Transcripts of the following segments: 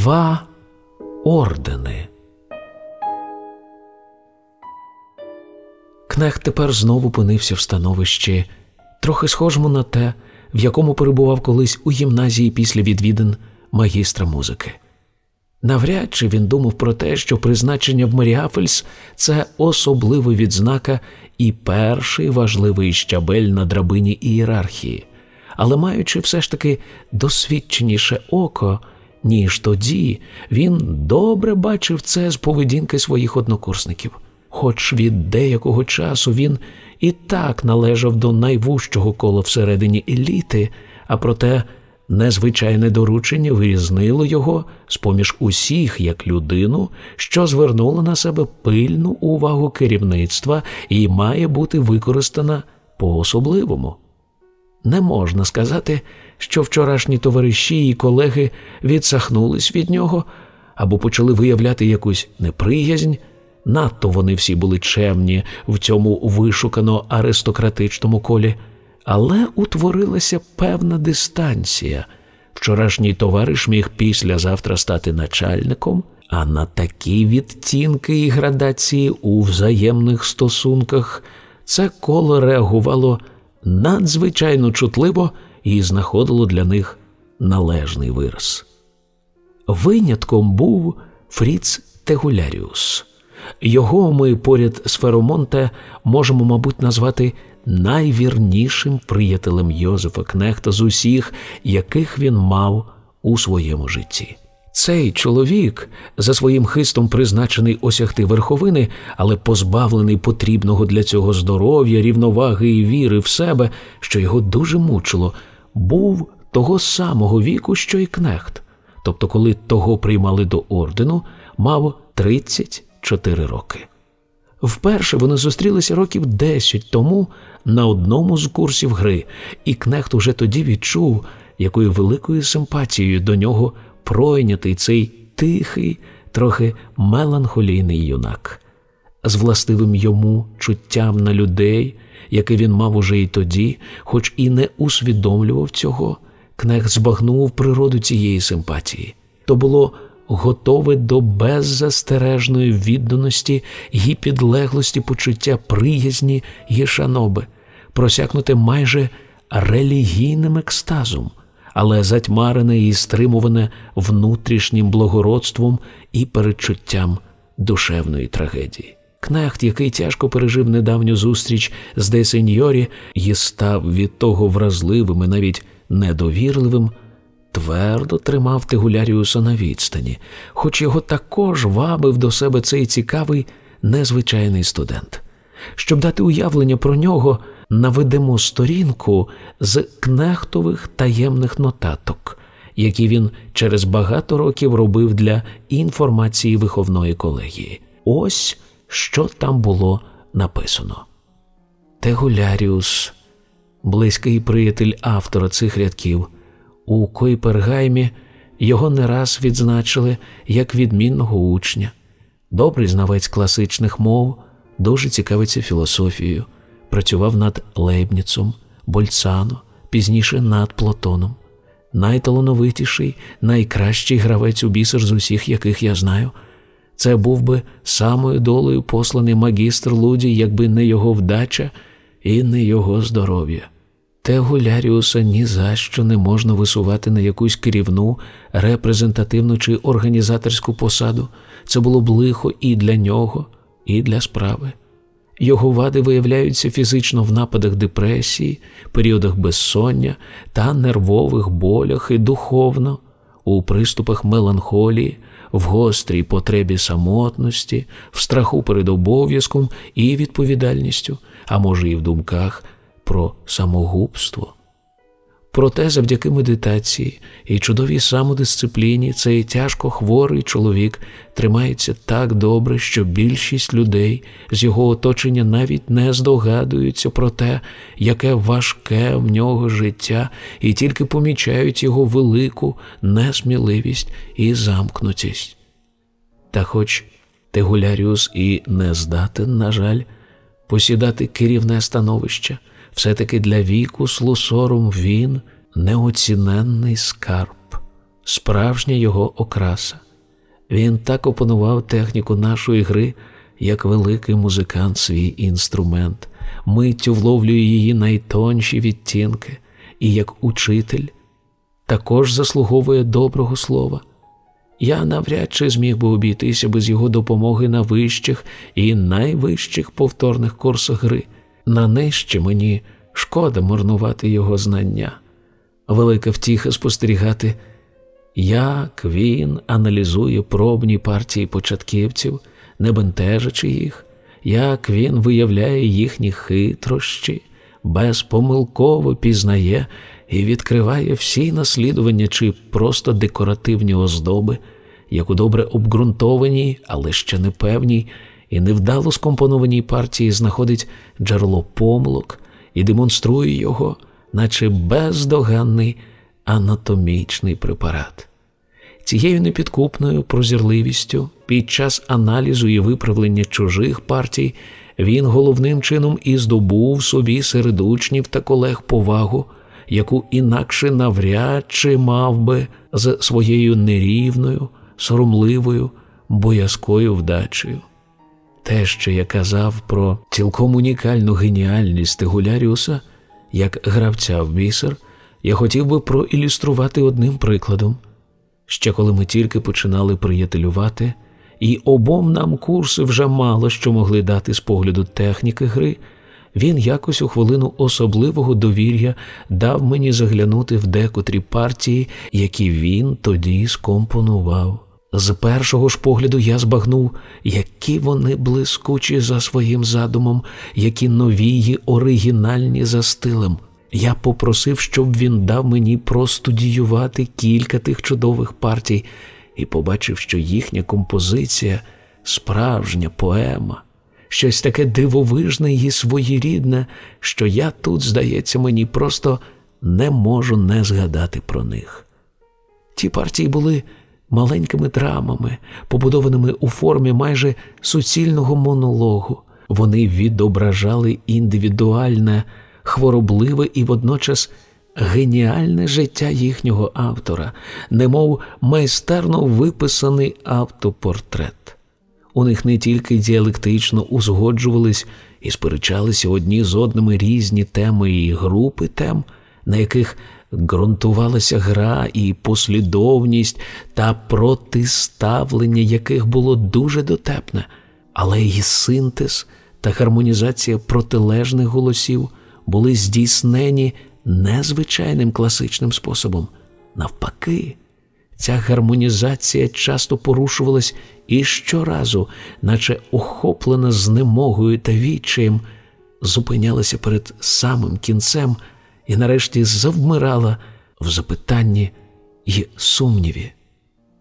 Два ордени. Кнехт тепер знову опинився в становищі, трохи схожому на те, в якому перебував колись у гімназії після відвідин магістра музики. Навряд чи він думав про те, що призначення в Маріафельс це особлива відзнака і перший важливий щабель на драбині ієрархії, але маючи все ж таки досвідченіше око, ніж тоді, він добре бачив це з поведінки своїх однокурсників. Хоч від деякого часу він і так належав до найвужчого кола всередині еліти, а проте незвичайне доручення вирізнило його з поміж усіх як людину, що звернула на себе пильну увагу керівництва і має бути використана по-особливому. Не можна сказати, що вчорашні товариші і колеги відсахнулись від нього або почали виявляти якусь неприязнь. Надто вони всі були чемні в цьому вишукано аристократичному колі, але утворилася певна дистанція. Вчорашній товариш міг післязавтра стати начальником, а на такі відтінки і градації у взаємних стосунках це коло реагувало надзвичайно чутливо і знаходило для них належний вираз. Винятком був Фріц Тегуляріус. Його ми поряд з Феромонте можемо, мабуть, назвати найвірнішим приятелем Йозефа Кнехта з усіх, яких він мав у своєму житті. Цей чоловік, за своїм хистом призначений осягти верховини, але позбавлений потрібного для цього здоров'я, рівноваги і віри в себе, що його дуже мучило, був того самого віку, що й кнехт. Тобто, коли того приймали до ордену, мав 34 роки. Вперше вони зустрілися років 10 тому на одному з курсів гри, і Кнехт уже тоді відчув, якою великою симпатією до нього пройнятий цей тихий, трохи меланхолійний юнак, з властивим йому чуттям на людей, яке він мав уже й тоді, хоч і не усвідомлював цього, Кнехт збагнув природу цієї симпатії. То було готове до беззастережної відданості і підлеглості почуття приязні і шаноби, просякнуте майже релігійним екстазом, але затьмарене і стримуване внутрішнім благородством і передчуттям душевної трагедії. Кнехт, який тяжко пережив недавню зустріч з Де Сеньорі, і став від того вразливим і навіть недовірливим, твердо тримав Тегуляріуса на відстані, хоч його також вабив до себе цей цікавий незвичайний студент. Щоб дати уявлення про нього, наведемо сторінку з кнехтових таємних нотаток, які він через багато років робив для інформації виховної колегії. Ось що там було написано. Тегуляріус, близький приятель автора цих рядків. У Койпергаймі його не раз відзначили як відмінного учня, добрий знавець класичних мов, дуже цікавиться філософією, працював над Лейбніцом, Больцано, пізніше над Платоном. Найталановитіший, найкращий гравець у бісер з усіх, яких я знаю. Це був би самою долею посланий магістр Луді, якби не його вдача і не його здоров'я. Те Гуляріуса ні за що не можна висувати на якусь керівну, репрезентативну чи організаторську посаду. Це було б лихо і для нього, і для справи. Його вади виявляються фізично в нападах депресії, періодах безсоння та нервових болях і духовно, у приступах меланхолії, в гострій потребі самотності, в страху перед обов'язком і відповідальністю, а може, і в думках про самогубство. Проте, завдяки медитації і чудовій самодисципліні, цей тяжко хворий чоловік тримається так добре, що більшість людей з його оточення навіть не здогадуються про те, яке важке в нього життя, і тільки помічають його велику несміливість і замкнутість. Та хоч Тегуляріус і не здатен, на жаль, посідати керівне становище все-таки для віку слусором він неоціненний скарб, справжня його окраса. Він так опанував техніку нашої гри, як великий музикант свій інструмент, миттю вловлює її найтонші відтінки, і як учитель також заслуговує доброго слова. Я навряд чи зміг би обійтися без його допомоги на вищих і найвищих повторних курсах гри. На нижче мені шкода марнувати його знання. Велика втіха спостерігати, як він аналізує пробні партії початківців, не бентежачи їх, як він виявляє їхні хитрощі, безпомилково пізнає і відкриває всі наслідування чи просто декоративні оздоби, як у добре обґрунтованій, але ще не певній і невдало скомпонованій партії знаходить джерело помилок і демонструє його, наче бездоганний анатомічний препарат. Цією непідкупною прозірливістю під час аналізу і виправлення чужих партій він головним чином і здобув собі серед учнів та колег повагу, яку інакше навряд чи мав би з своєю нерівною, соромливою, боязкою вдачею. Те, що я казав про цілком унікальну геніальність Тегуляріуса, як гравця в бісер, я хотів би проілюструвати одним прикладом. Ще коли ми тільки починали приятелювати, і обом нам курси вже мало що могли дати з погляду техніки гри, він якось у хвилину особливого довір'я дав мені заглянути в декотрі партії, які він тоді скомпонував. З першого ж погляду я збагнув, які вони блискучі за своїм задумом, які нові й оригінальні за стилем. Я попросив, щоб він дав мені простудіювати кілька тих чудових партій, і побачив, що їхня композиція справжня поема, щось таке дивовижне і своєрідне, що я тут, здається, мені просто не можу не згадати про них. Ті партії були маленькими драмами, побудованими у формі майже суцільного монологу. Вони відображали індивідуальне, хворобливе і водночас геніальне життя їхнього автора, немов майстерно виписаний автопортрет. У них не тільки діалектично узгоджувались і сперечалися одні з одними різні теми і групи тем, на яких ґрунтувалася гра і послідовність та протиставлення яких було дуже дотепне, але її синтез та гармонізація протилежних голосів були здійснені незвичайним класичним способом. Навпаки, ця гармонізація часто порушувалась і щоразу, наче охоплена знемогою та відчаєм, зупинялася перед самим кінцем і нарешті завмирала в запитанні й сумніві.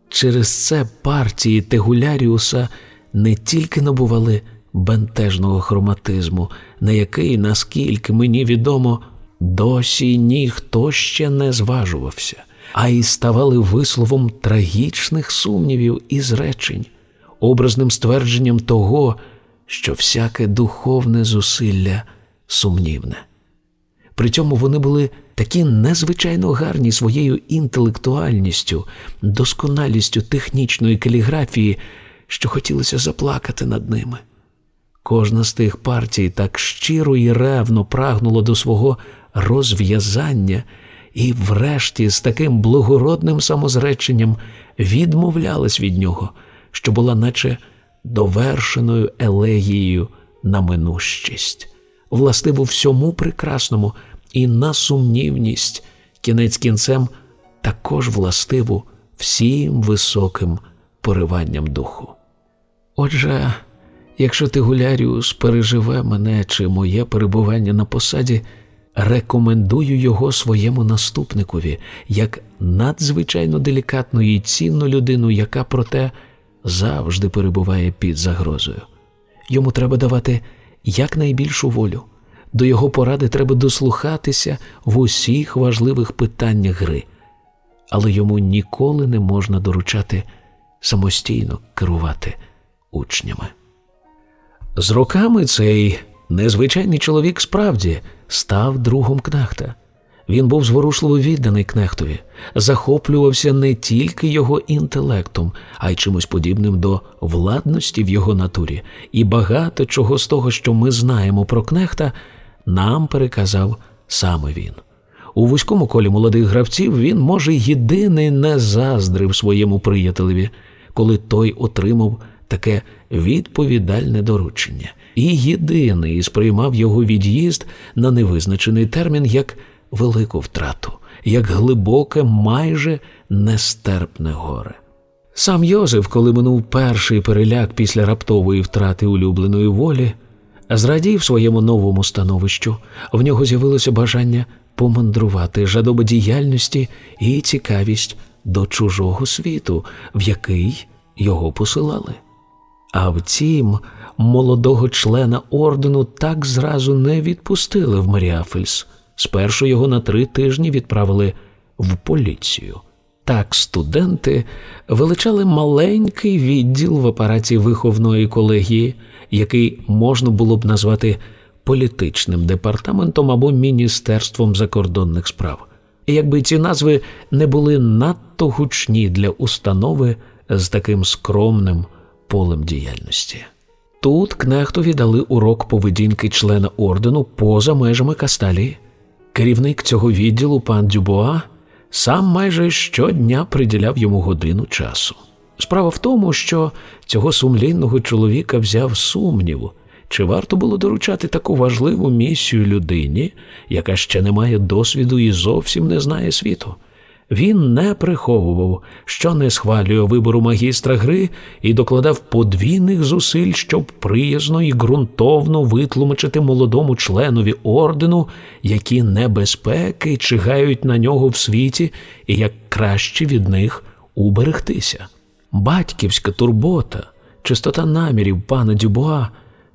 Через це партії Тегуляріуса не тільки набували бентежного хроматизму, на який, наскільки мені відомо, досі ніхто ще не зважувався, а й ставали висловом трагічних сумнівів і зречень, образним ствердженням того, що всяке духовне зусилля сумнівне. При цьому вони були такі незвичайно гарні своєю інтелектуальністю, досконалістю технічної каліграфії, що хотілося заплакати над ними. Кожна з тих партій так щиро і ревно прагнула до свого розв'язання і, врешті, з таким благородним самозреченням відмовлялась від нього, що була наче довершеною елегією на минущість, властиву всьому прекрасному і на сумнівність, кінець кінцем також властиву всім високим пориванням духу. Отже, якщо Тигуляріус переживе мене чи моє перебування на посаді, рекомендую його своєму наступникові як надзвичайно делікатну і цінну людину, яка проте завжди перебуває під загрозою. Йому треба давати якнайбільшу волю. До його поради треба дослухатися в усіх важливих питаннях гри, але йому ніколи не можна доручати самостійно керувати учнями. З роками цей незвичайний чоловік справді став другом кнахта. Він був зворушливо відданий кнехтові, захоплювався не тільки його інтелектом, а й чимось подібним до владності в його натурі, і багато чого з того, що ми знаємо про кнехта, нам переказав саме він. У вузькому колі молодих гравців він, може, єдиний не заздрив своєму приятелеві, коли той отримав таке відповідальне доручення, і єдиний сприймав його від'їзд на невизначений термін як велику втрату, як глибоке, майже нестерпне горе. Сам Йозеф, коли минув перший переляк після раптової втрати улюбленої волі, зрадів своєму новому становищу, в нього з'явилося бажання помандрувати жадоба діяльності і цікавість до чужого світу, в який його посилали. А втім, молодого члена ордену так зразу не відпустили в Маріафельс. Спершу його на три тижні відправили в поліцію. Так студенти величали маленький відділ в апараті виховної колегії, який можна було б назвати політичним департаментом або Міністерством закордонних справ. Якби ці назви не були надто гучні для установи з таким скромним полем діяльності. Тут кнехтові дали урок поведінки члена ордену поза межами Касталії. Керівник цього відділу, пан Дюбуа, сам майже щодня приділяв йому годину часу. Справа в тому, що цього сумлінного чоловіка взяв сумнів, чи варто було доручати таку важливу місію людині, яка ще не має досвіду і зовсім не знає світу. Він не приховував, що не схвалює вибору магістра гри і докладав подвійних зусиль, щоб приязно і ґрунтовно витлумачити молодому членові ордену, які небезпеки чигають на нього в світі, і як краще від них уберегтися. Батьківська турбота, чистота намірів пана Дюбуа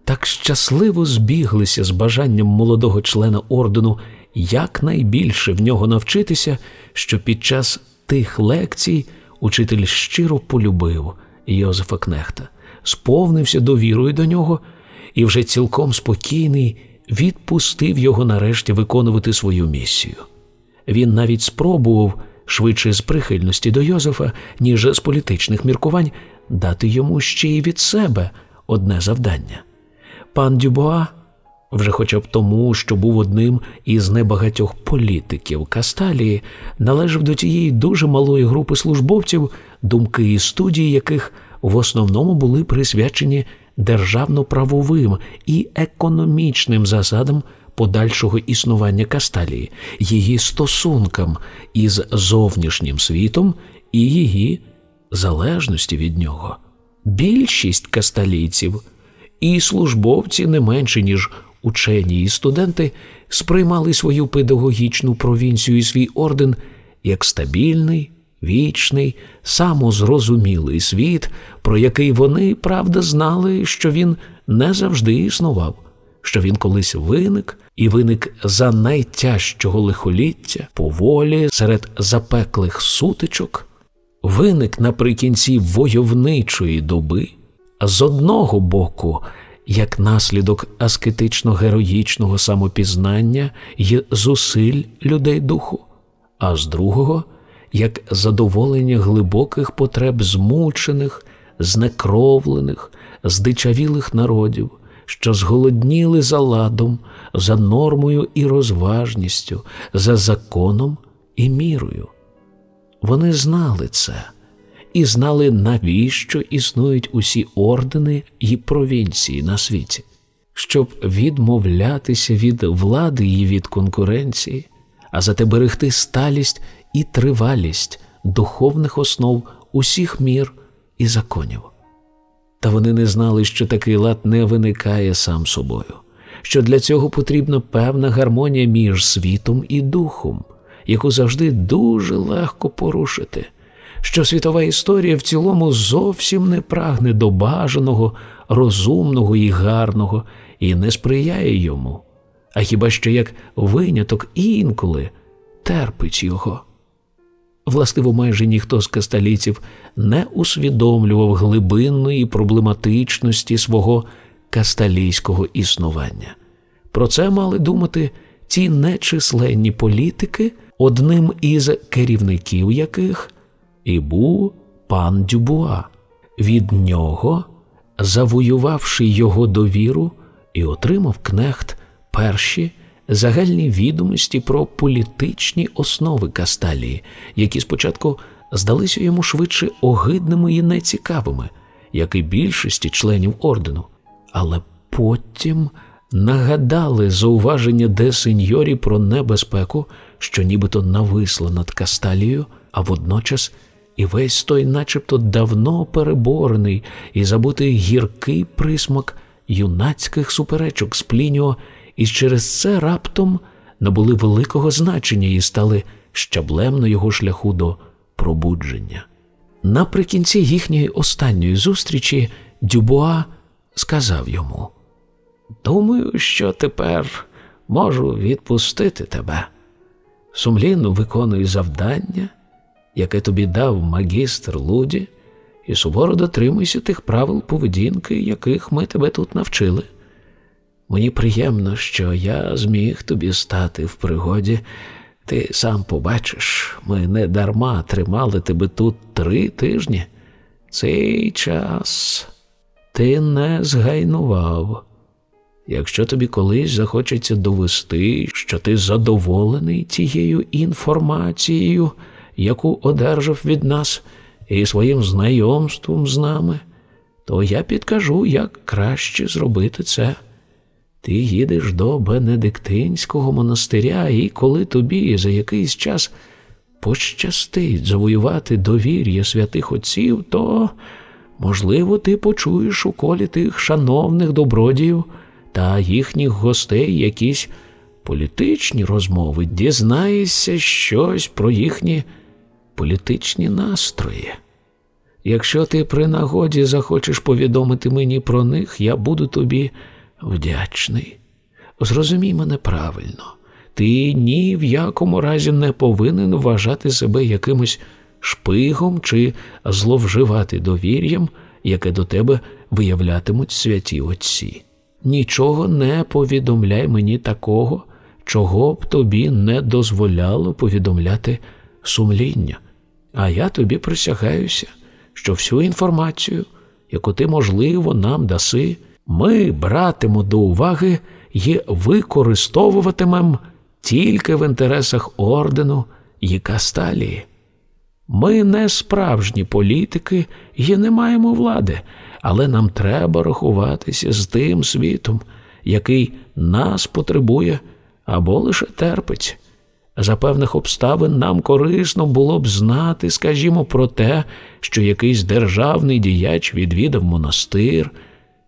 так щасливо збіглися з бажанням молодого члена ордену якнайбільше в нього навчитися, що під час тих лекцій учитель щиро полюбив Йозефа Кнехта, сповнився довірою до нього і вже цілком спокійний відпустив його нарешті виконувати свою місію. Він навіть спробував швидше з прихильності до Йозефа, ніж з політичних міркувань, дати йому ще й від себе одне завдання. Пан Дюбуа вже хоча б тому, що був одним із небагатьох політиків Касталії, належав до тієї дуже малої групи службовців, думки і студії яких в основному були присвячені державно-правовим і економічним засадам подальшого існування Касталії, її стосункам із зовнішнім світом і її залежності від нього. Більшість касталійців і службовці не менше, ніж учені і студенти сприймали свою педагогічну провінцію і свій орден як стабільний, вічний, самозрозумілий світ, про який вони, правда, знали, що він не завжди існував, що він колись виник і виник за найтяжчого лихоліття, поволі серед запеклих сутичок, виник наприкінці войовничої доби, з одного боку як наслідок аскетично-героїчного самопізнання й зусиль людей духу, а з другого як задоволення глибоких потреб змучених, знекровлених, здичавілих народів, що зголодніли за ладом, за нормою і розважністю, за законом і мірою. Вони знали це і знали, навіщо існують усі ордени і провінції на світі, щоб відмовлятися від влади і від конкуренції, а зате берегти сталість і тривалість духовних основ усіх мір і законів. Та вони не знали, що такий лад не виникає сам собою, що для цього потрібна певна гармонія між світом і духом, яку завжди дуже легко порушити що світова історія в цілому зовсім не прагне до бажаного, розумного і гарного і не сприяє йому, а хіба що як виняток інколи терпить його. Властиво, майже ніхто з касталійців не усвідомлював глибинної проблематичності свого касталійського існування. Про це мали думати ті нечисленні політики, одним із керівників яких і був пан Дюбуа. Від нього, завоювавши його довіру, і отримав кнехт перші загальні відомості про політичні основи Касталії, які спочатку здалися йому швидше огидними і нецікавими, як і більшості членів ордену, але потім нагадали зауваження де сеньорі про небезпеку, що нібито нависла над Касталією, а водночас і весь той, начебто давно переборений і забутий гіркий присмак юнацьких суперечок з Плініо, і через це раптом набули великого значення і стали щаблем на його шляху до пробудження. Наприкінці їхньої останньої зустрічі Дюбуа сказав йому: Думаю, що тепер можу відпустити тебе. Сумлінно виконуй завдання, яке тобі дав магістр Луді, і суворо дотримуйся тих правил поведінки, яких ми тебе тут навчили. Мені приємно, що я зміг тобі стати в пригоді. Ти сам побачиш, ми не дарма тримали тебе тут три тижні. Цей час ти не згайнував. Якщо тобі колись захочеться довести, що ти задоволений тією інформацією, яку одержав від нас, і своїм знайомством з нами, то я підкажу, як краще зробити це. Ти їдеш до Бенедиктинського монастиря, і коли тобі за якийсь час пощастить завоювати довір'я святих отців, то, можливо, ти почуєш у колі тих шановних добродіїв та їхніх гостей якісь політичні розмови, дізнаєшся щось про їхні політичні настрої. Якщо ти при нагоді захочеш повідомити мені про них, я буду тобі вдячний. Зрозумій мене правильно, ти ні в якому разі не повинен вважати себе якимось шпигом чи зловживати довір'ям, яке до тебе виявлятимуть святі отці. Нічого не повідомляй мені такого, чого б тобі не дозволяло повідомляти сумління. А я тобі присягаюся, що всю інформацію, яку ти, можливо, нам даси, ми братимо до уваги і використовуватимемо тільки в інтересах ордену і касталії. Ми не справжні політики і не маємо влади, але нам треба рахуватися з тим світом, який нас потребує або лише терпить. За певних обставин нам корисно було б знати, скажімо, про те, що якийсь державний діяч відвідав монастир,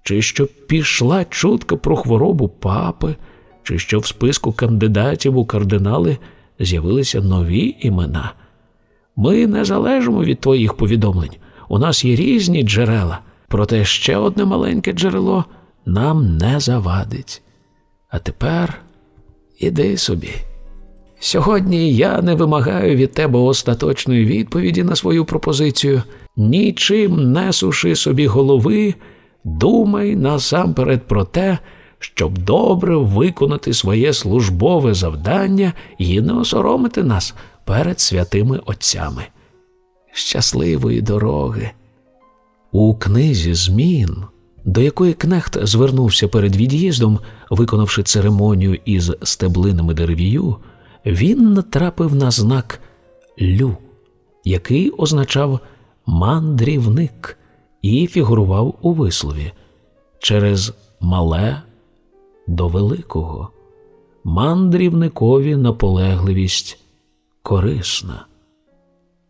чи що пішла чутка про хворобу папи, чи що в списку кандидатів у кардинали з'явилися нові імена. Ми не залежимо від твоїх повідомлень. У нас є різні джерела, проте ще одне маленьке джерело нам не завадить. А тепер іди собі. Сьогодні я не вимагаю від тебе остаточної відповіді на свою пропозицію, нічим не суши собі голови, думай насамперед про те, щоб добре виконати своє службове завдання і не осоромити нас перед святими отцями. Щасливої дороги! У книзі змін, до якої кнехт звернувся перед від'їздом, виконавши церемонію із стеблинами дерев'ю, він натрапив на знак Лю, який означав мандрівник і фігурував у вислові через мале до великого. Мандрівникові наполегливість корисна.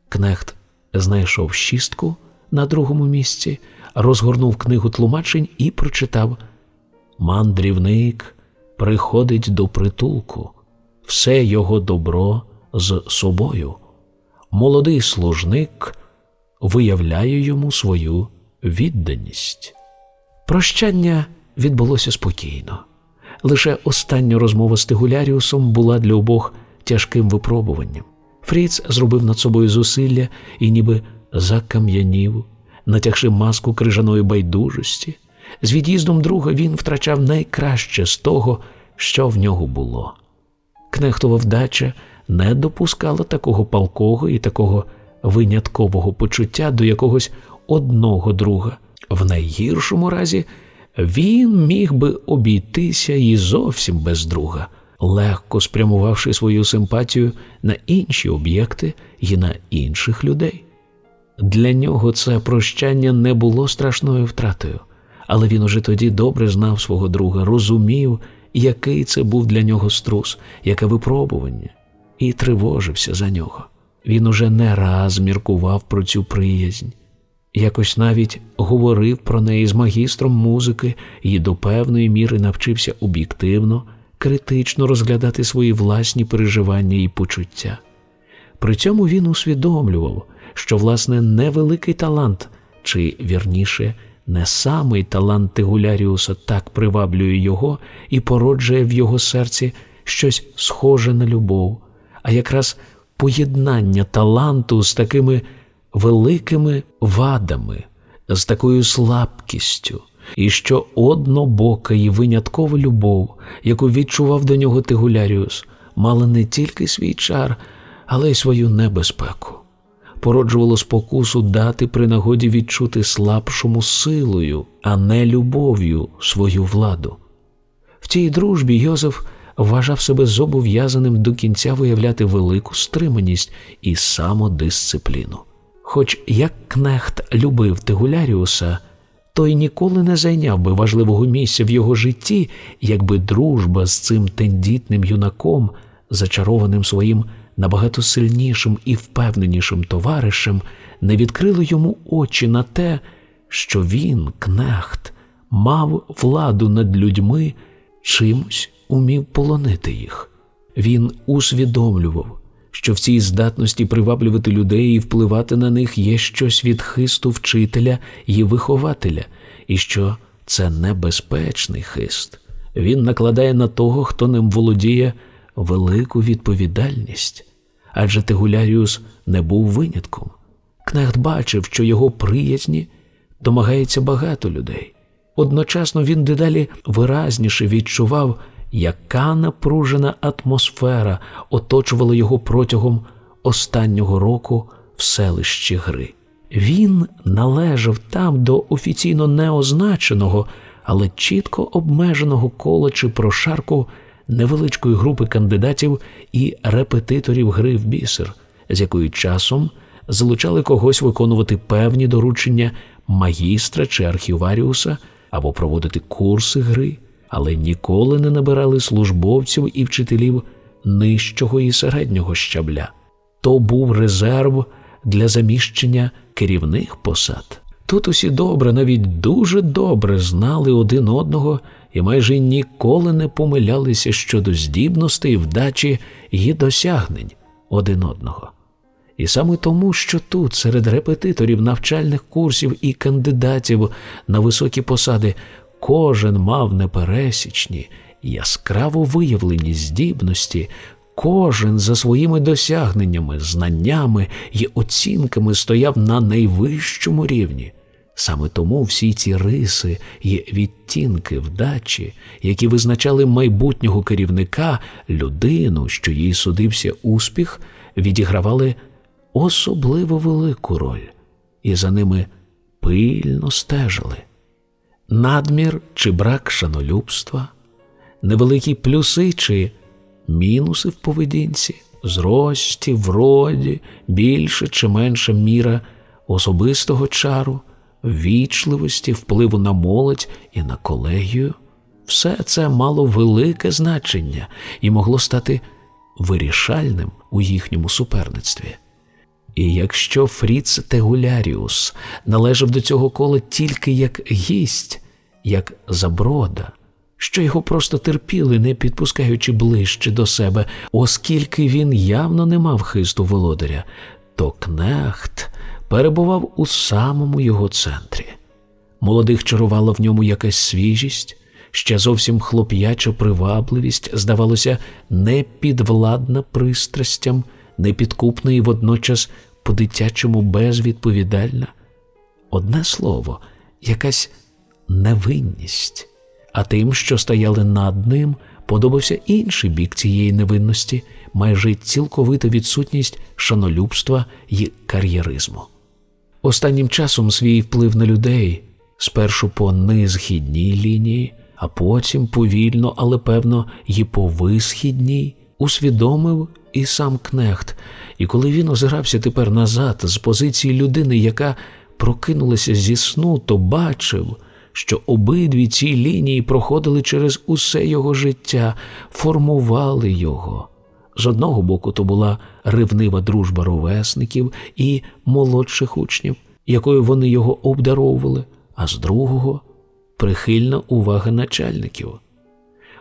Кнехт знайшов шістку на другому місці, розгорнув книгу тлумачень і прочитав Мандрівник приходить до притулку все його добро з собою. Молодий служник виявляє йому свою відданість. Прощання відбулося спокійно. Лише остання розмова з Тегуляріусом була для обох тяжким випробуванням. Фріц зробив над собою зусилля і ніби закам'янів, натягши маску крижаної байдужості. З від'їздом друга він втрачав найкраще з того, що в нього було Кнехтова вдача не допускала такого палкого і такого виняткового почуття до якогось одного друга. В найгіршому разі він міг би обійтися і зовсім без друга, легко спрямувавши свою симпатію на інші об'єкти і на інших людей. Для нього це прощання не було страшною втратою, але він уже тоді добре знав свого друга, розумів, який це був для нього струс, яке випробування, і тривожився за нього. Він уже не раз міркував про цю приязнь, якось навіть говорив про неї з магістром музики і до певної міри навчився об'єктивно, критично розглядати свої власні переживання і почуття. При цьому він усвідомлював, що, власне, невеликий талант, чи вірніше, не самий талант Тегуляріуса так приваблює його і породжує в його серці щось схоже на любов, а якраз поєднання таланту з такими великими вадами, з такою слабкістю, і що однобока і виняткова любов, яку відчував до нього Тегуляріус, мала не тільки свій чар, але й свою небезпеку. Породжувало спокусу дати при нагоді відчути слабшому силою, а не любов'ю свою владу. В цій дружбі Йозеф вважав себе зобов'язаним до кінця виявляти велику стриманість і самодисципліну. Хоч як Кнехт любив Тегуляріуса, той ніколи не зайняв би важливого місця в його житті, якби дружба з цим тендітним юнаком, зачарованим своїм набагато сильнішим і впевненішим товаришем, не відкрила йому очі на те, що він, Кнехт, мав владу над людьми, чимось умів полонити їх. Він усвідомлював, що в цій здатності приваблювати людей і впливати на них є щось від хисту вчителя і вихователя, і що це небезпечний хист. Він накладає на того, хто ним володіє, велику відповідальність. Адже Тегуляріус не був винятком. Кнехт бачив, що його приязні домагається багато людей. Одночасно він дедалі виразніше відчував, яка напружена атмосфера оточувала його протягом останнього року в селищі гри. Він належав там до офіційно неозначеного, але чітко обмеженого кола чи прошарку невеличкої групи кандидатів і репетиторів гри в бісер, з якою часом залучали когось виконувати певні доручення магістра чи архіваріуса або проводити курси гри але ніколи не набирали службовців і вчителів нижчого і середнього щабля. То був резерв для заміщення керівних посад. Тут усі добре, навіть дуже добре знали один одного і майже ніколи не помилялися щодо здібностей, вдачі і досягнень один одного. І саме тому, що тут, серед репетиторів навчальних курсів і кандидатів на високі посади, кожен мав непересічні, яскраво виявлені здібності, кожен за своїми досягненнями, знаннями і оцінками стояв на найвищому рівні. Саме тому всі ці риси і відтінки вдачі, які визначали майбутнього керівника, людину, що їй судився успіх, відігравали особливо велику роль, і за ними пильно стежили надмір чи брак шанолюбства, невеликі плюси чи мінуси в поведінці, зрості, вроді, більше чи менша міра особистого чару, вічливості, впливу на молодь і на колегію. Все це мало велике значення і могло стати вирішальним у їхньому суперництві. І якщо Фріц Тегуляріус належав до цього кола тільки як гість, як заброда, що його просто терпіли, не підпускаючи ближче до себе, оскільки він явно не мав хисту володаря, то кнехт перебував у самому його центрі. Молодих чарувала в ньому якась свіжість, ще зовсім хлоп'яча привабливість, здавалося, непідвладна пристрастям, непідкупна і водночас по-дитячому безвідповідальна. Одне слово, якась невинність, а тим, що стояли над ним, подобався інший бік цієї невинності, майже цілковита відсутність шанолюбства і кар'єризму. Останнім часом свій вплив на людей спершу по низхідній лінії, а потім повільно, але певно, і по висхідній, усвідомив і сам кнехт. І коли він озирався тепер назад з позиції людини, яка прокинулася зі сну, то бачив, що обидві ці лінії проходили через усе його життя, формували його. З одного боку, то була ревнива дружба ровесників і молодших учнів, якою вони його обдаровували, а з другого прихильна увага начальників.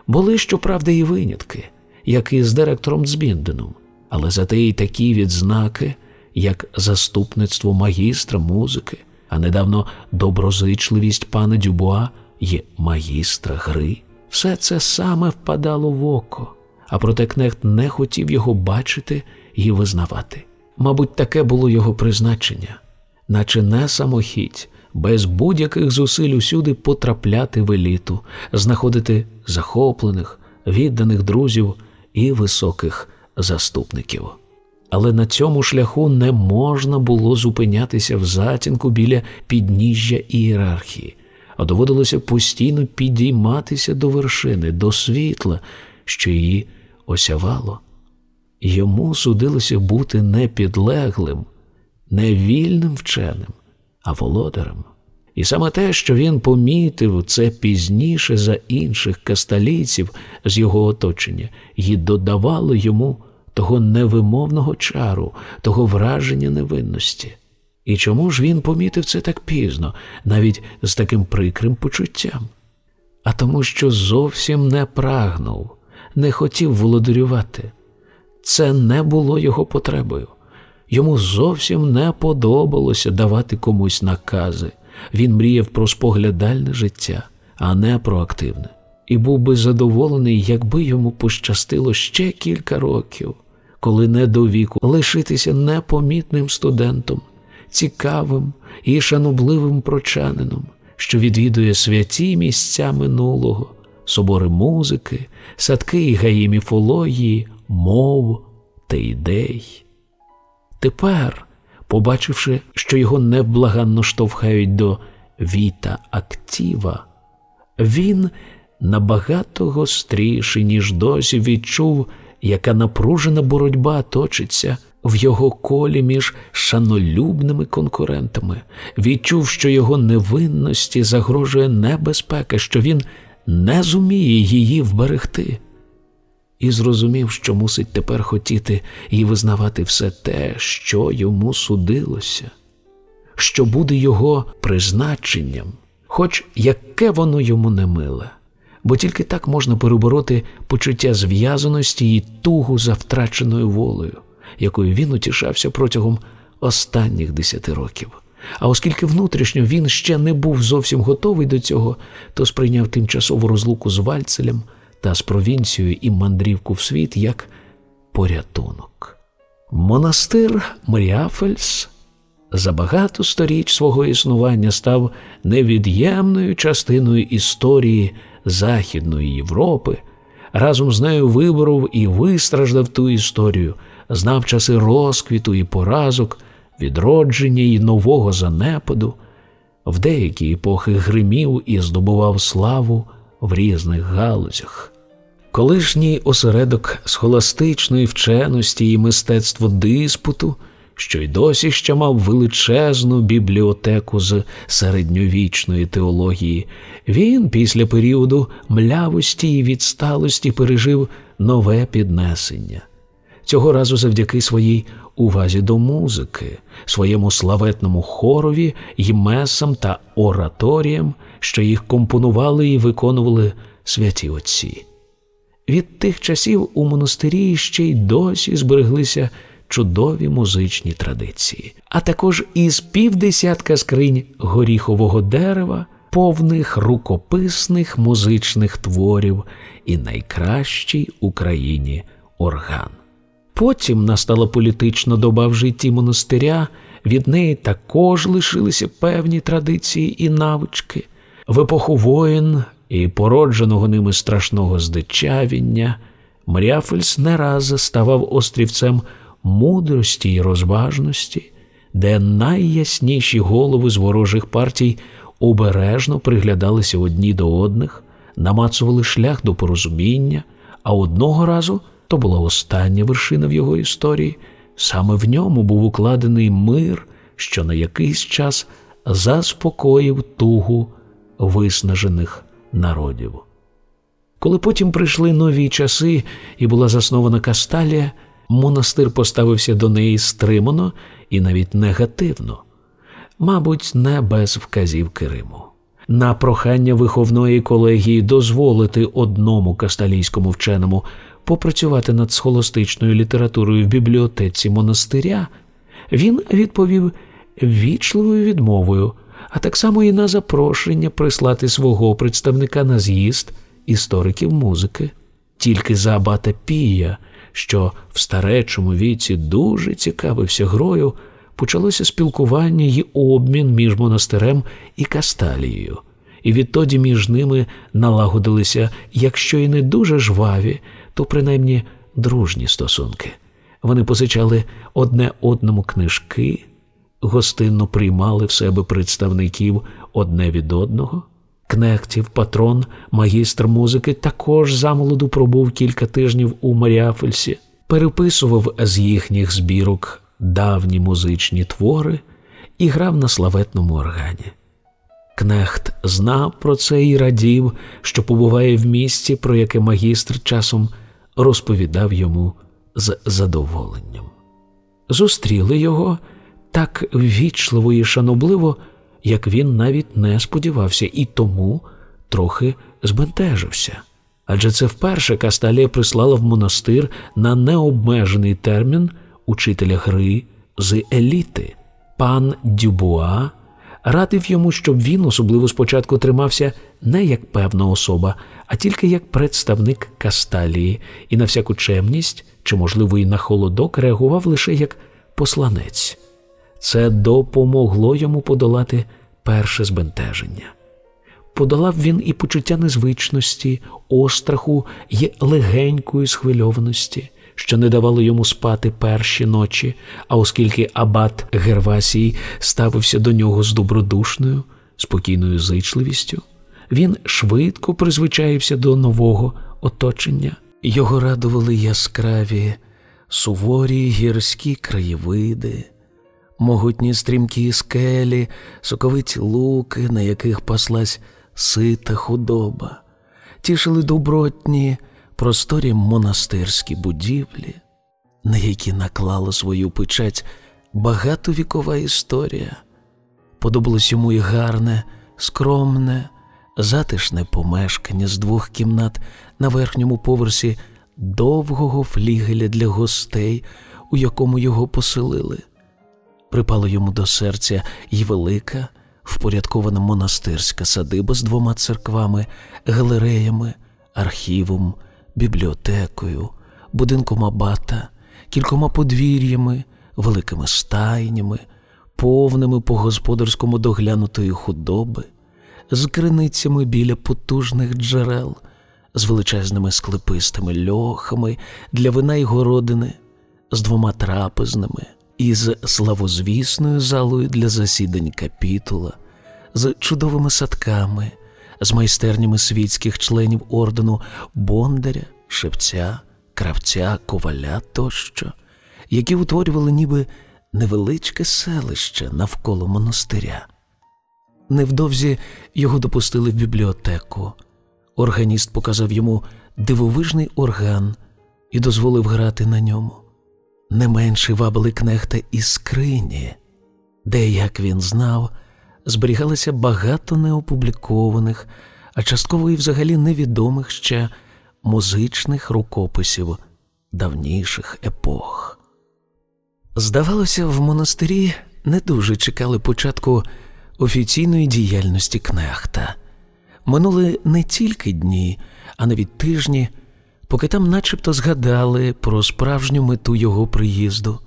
Були, щоправда, і винятки, як і з директором Дзбінденом, але зате й такі відзнаки, як заступництво магістра музики, а недавно доброзичливість пана Дюбуа і магістра гри. Все це саме впадало в око, а проте Кнехт не хотів його бачити і визнавати. Мабуть, таке було його призначення, наче не самохідь, без будь-яких зусиль усюди потрапляти в еліту, знаходити захоплених, відданих друзів і високих заступників. Але на цьому шляху не можна було зупинятися в затінку біля підніжжя ієрархії, а доводилося постійно підійматися до вершини, до світла, що її осявало. Йому судилося бути не підлеглим, не вільним вченим, а володарем. І саме те, що він помітив це пізніше за інших касталійців з його оточення, і додавало йому того невимовного чару, того враження невинності. І чому ж він помітив це так пізно, навіть з таким прикрим почуттям? А тому, що зовсім не прагнув, не хотів володарювати. Це не було його потребою. Йому зовсім не подобалося давати комусь накази. Він мріяв про споглядальне життя, а не про активне. І був би задоволений, якби йому пощастило ще кілька років, коли не до віку лишитися непомітним студентом, цікавим і шанобливим прочанином, що відвідує святі місця минулого, собори музики, садки і гаї міфології, мов та ідей. Тепер, побачивши, що його невблаганно штовхають до віта актива, він набагато гостріше, ніж досі відчув, яка напружена боротьба точиться в його колі між шанолюбними конкурентами, відчув, що його невинності загрожує небезпека, що він не зуміє її вберегти і зрозумів, що мусить тепер хотіти і визнавати все те, що йому судилося, що буде його призначенням, хоч яке воно йому не миле, бо тільки так можна перебороти почуття зв'язаності і тугу за втраченою волею, якою він утішався протягом останніх десяти років. А оскільки внутрішньо він ще не був зовсім готовий до цього, то сприйняв тимчасову розлуку з Вальцелем та з провінцією і мандрівку в світ як порятунок. Монастир Маріафельс за багато сторіч свого існування став невід'ємною частиною історії Західної Європи, разом з нею виборов і вистраждав ту історію, знав часи розквіту і поразок, відродження і нового занепаду, в деякі епохи гримів і здобував славу в різних галузях. Колишній осередок схоластичної вченості і мистецтво диспуту, що й досі ще мав величезну бібліотеку з середньовічної теології, він після періоду млявості і відсталості пережив нове піднесення. Цього разу завдяки своїй увазі до музики, своєму славетному хорові й месам та ораторіям, що їх компонували і виконували святі отці. Від тих часів у монастирі ще й досі збереглися чудові музичні традиції, а також із півдесятка скринь горіхового дерева, повних рукописних музичних творів і найкращий у країні орган. Потім настала політична доба в житті монастиря, від неї також лишилися певні традиції і навички. В епоху воїн і породженого ними страшного здичавіння, Мряфельс не раз ставав острівцем мудрості й розважності, де найясніші голови з ворожих партій обережно приглядалися одні до одних, намацували шлях до порозуміння, а одного разу то була остання вершина в його історії. Саме в ньому був укладений мир, що на якийсь час заспокоїв тугу виснажених народів. Коли потім прийшли нові часи і була заснована Касталія, монастир поставився до неї стримано і навіть негативно, мабуть, не без вказівки Риму. На прохання виховної колегії дозволити одному касталійському вченому попрацювати над схоластичною літературою в бібліотеці монастиря, він відповів вічливою відмовою, а так само і на запрошення прислати свого представника на з'їзд істориків музики, тільки за абата Пія, що в старечому віці дуже цікавився грою, почалося спілкування й обмін між монастирем і Касталією. І відтоді між ними налагодилися, якщо й не дуже жваві, то принаймні дружні стосунки. Вони позичали одне одному книжки, гостинно приймали в себе представників одне від одного. Кнехтів, патрон, магістр музики також замолоду пробув кілька тижнів у Маріафельсі, переписував з їхніх збірок давні музичні твори і грав на славетному органі. Кнехт знав про це і радів, що побуває в місті, про яке магістр часом розповідав йому з задоволенням. Зустріли його так ввічливо і шанобливо, як він навіть не сподівався, і тому трохи збентежився. Адже це вперше Касталія прислала в монастир на необмежений термін учителя гри з еліти. Пан Дюбуа радив йому, щоб він особливо спочатку тримався не як певна особа, а тільки як представник Касталії, і на всяку чемність чи, можливо, і на холодок реагував лише як посланець. Це допомогло йому подолати перше збентеження. Подолав він і почуття незвичності, остраху й легенької схвильованості, що не давало йому спати перші ночі, а оскільки абат Гервасій ставився до нього з добродушною, спокійною зичливістю, він швидко призвичаївся до нового оточення. Його радували яскраві, суворі гірські краєвиди, могутні стрімкі скелі, соковиті луки, на яких паслась сита худоба, тішили добротні, просторі монастирські будівлі, на які наклала свою печать багатовікова історія. Подобалось йому і гарне, скромне, затишне помешкання з двох кімнат на верхньому поверсі довгого флігеля для гостей, у якому його поселили. Припало йому до серця й велика, впорядкована монастирська садиба з двома церквами, галереями, архівом, бібліотекою, будинком абата, кількома подвір'ями, великими стайнями, повними по господарському доглянутої худоби, з криницями біля потужних джерел, з величезними склепистими льохами для вина й городини, з двома трапезними і з славозвісною залою для засідань капітула, з чудовими садками, з майстернями світських членів ордену Бондаря, Шевця, Кравця, Коваля тощо, які утворювали ніби невеличке селище навколо монастиря. Невдовзі його допустили в бібліотеку. Органіст показав йому дивовижний орган і дозволив грати на ньому. Не менше вабили кнехта і скрині, де, як він знав, зберігалося багато неопублікованих, а частково і взагалі невідомих ще музичних рукописів давніших епох. Здавалося, в монастирі не дуже чекали початку офіційної діяльності кнехта. Минули не тільки дні, а навіть тижні, поки там начебто згадали про справжню мету його приїзду.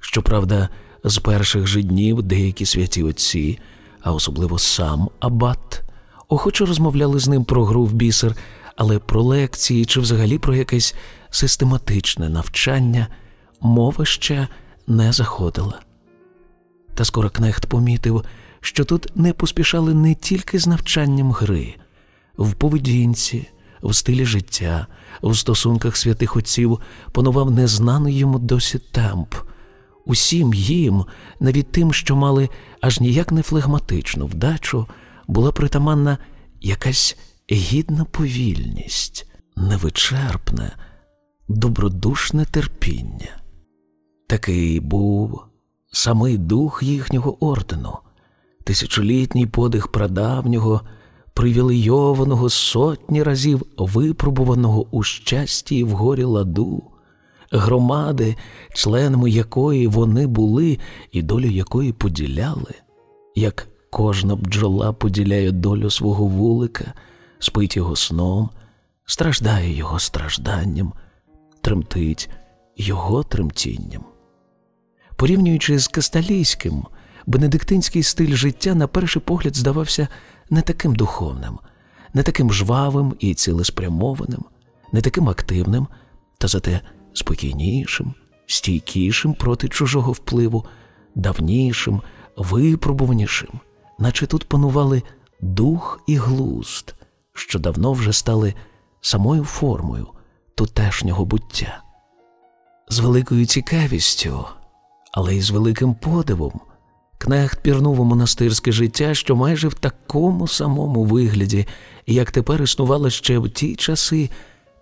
Щоправда, з перших же днів деякі святі отці, а особливо сам Абат, охоче розмовляли з ним про гру в бісер, але про лекції чи взагалі про якесь систематичне навчання мова ще не заходила. Та скоро Кнехт помітив, що тут не поспішали не тільки з навчанням гри, в поведінці, в стилі життя, в стосунках святих отців панував незнаний йому досі темп. Усім їм, навіть тим, що мали аж ніяк не флегматичну вдачу, була притаманна якась гідна повільність, невичерпне, добродушне терпіння. Такий був самий дух їхнього ордену, тисячолітній подих прадавнього, привілейованого сотні разів випробуваного у щасті і в горі ладу, громади, членами якої вони були і долю якої поділяли, як кожна бджола поділяє долю свого вулика, спить його сном, страждає його стражданням, тремтить його тремтінням. Порівнюючи з касталійським, бенедиктинський стиль життя на перший погляд здавався не таким духовним, не таким жвавим і цілеспрямованим, не таким активним, та зате спокійнішим, стійкішим проти чужого впливу, давнішим, випробуванішим, наче тут панували дух і глузд, що давно вже стали самою формою тутешнього буття. З великою цікавістю але й з великим подивом. Кнехт пірнув у монастирське життя, що майже в такому самому вигляді, як тепер існувало ще в ті часи,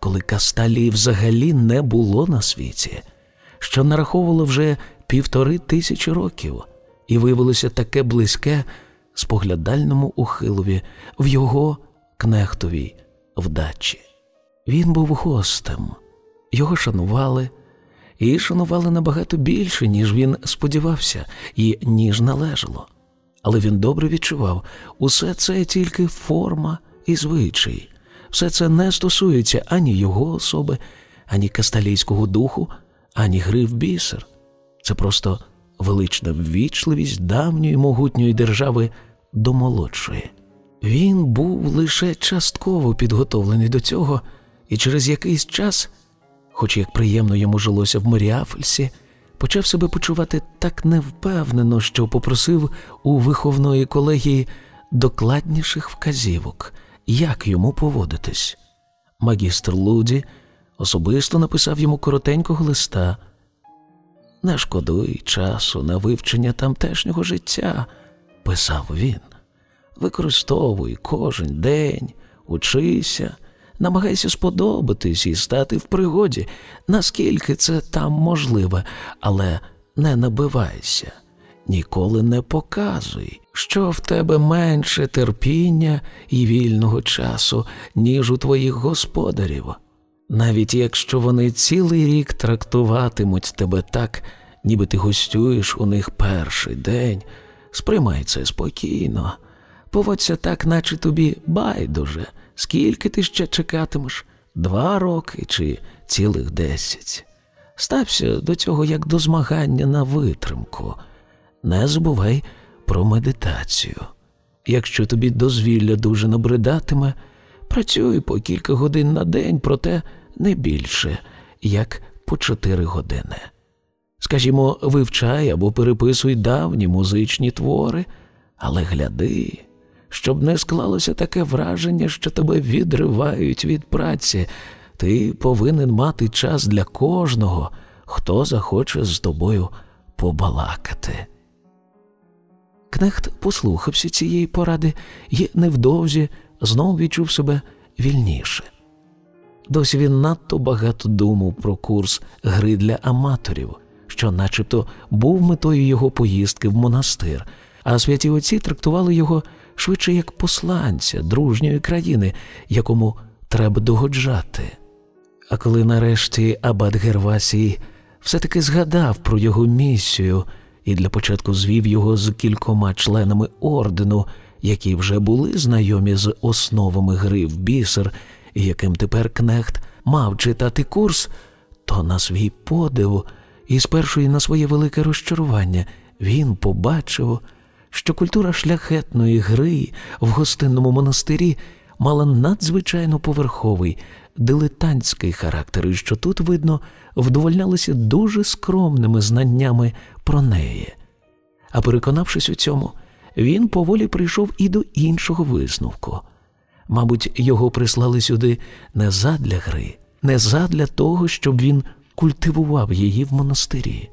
коли Касталії взагалі не було на світі, що нараховувало вже півтори тисячі років, і виявилося таке близьке споглядальному ухилові в його кнехтовій вдачі. Він був гостем, його шанували і шанували набагато більше, ніж він сподівався, і ніж належало. Але він добре відчував, усе це тільки форма і звичай, все це не стосується ані його особи, ані касталійського духу, ані гри в бісер. Це просто велична ввічливість давньої могутньої держави до молодшої. Він був лише частково підготовлений до цього, і через якийсь час хоч як приємно йому жилося в Моріафельсі, почав себе почувати так невпевнено, що попросив у виховної колегії докладніших вказівок, як йому поводитись. Магістр Луді особисто написав йому коротенького листа. Не шкодуй часу на вивчення тамтешнього життя, писав він. Використовуй кожен день, учися, намагайся сподобатись і стати в пригоді, наскільки це там можливе, але не набивайся, ніколи не показуй, що в тебе менше терпіння і вільного часу, ніж у твоїх господарів. Навіть якщо вони цілий рік трактуватимуть тебе так, ніби ти гостюєш у них перший день, сприймай це спокійно, поводься так, наче тобі байдуже. Скільки ти ще чекатимеш? Два роки чи цілих десять. Стався до цього як до змагання на витримку. Не забувай про медитацію. Якщо тобі дозвілля дуже набридатиме, працюй по кілька годин на день, проте не більше, як по чотири години. Скажімо, вивчай або переписуй давні музичні твори, але гляди, щоб не склалося таке враження, що тебе відривають від праці. Ти повинен мати час для кожного, хто захоче з тобою побалакати. Кнехт послухався цієї поради і невдовзі знов відчув себе вільніше. Досі він надто багато думав про курс гри для аматорів, що начебто був метою його поїздки в монастир, а святі отці трактували його швидше як посланця дружньої країни, якому треба догоджати. А коли нарешті Абат Гервасій все-таки згадав про його місію і для початку звів його з кількома членами ордену, які вже були знайомі з основами гри в бісер, і яким тепер Кнехт мав читати курс, то на свій подив і спершу і на своє велике розчарування він побачив, що культура шляхетної гри в гостинному монастирі мала надзвичайно поверховий, дилетантський характер, і що тут, видно, вдовольнялися дуже скромними знаннями про неї. А переконавшись у цьому, він поволі прийшов і до іншого висновку. Мабуть, його прислали сюди не задля гри, не задля того, щоб він культивував її в монастирі,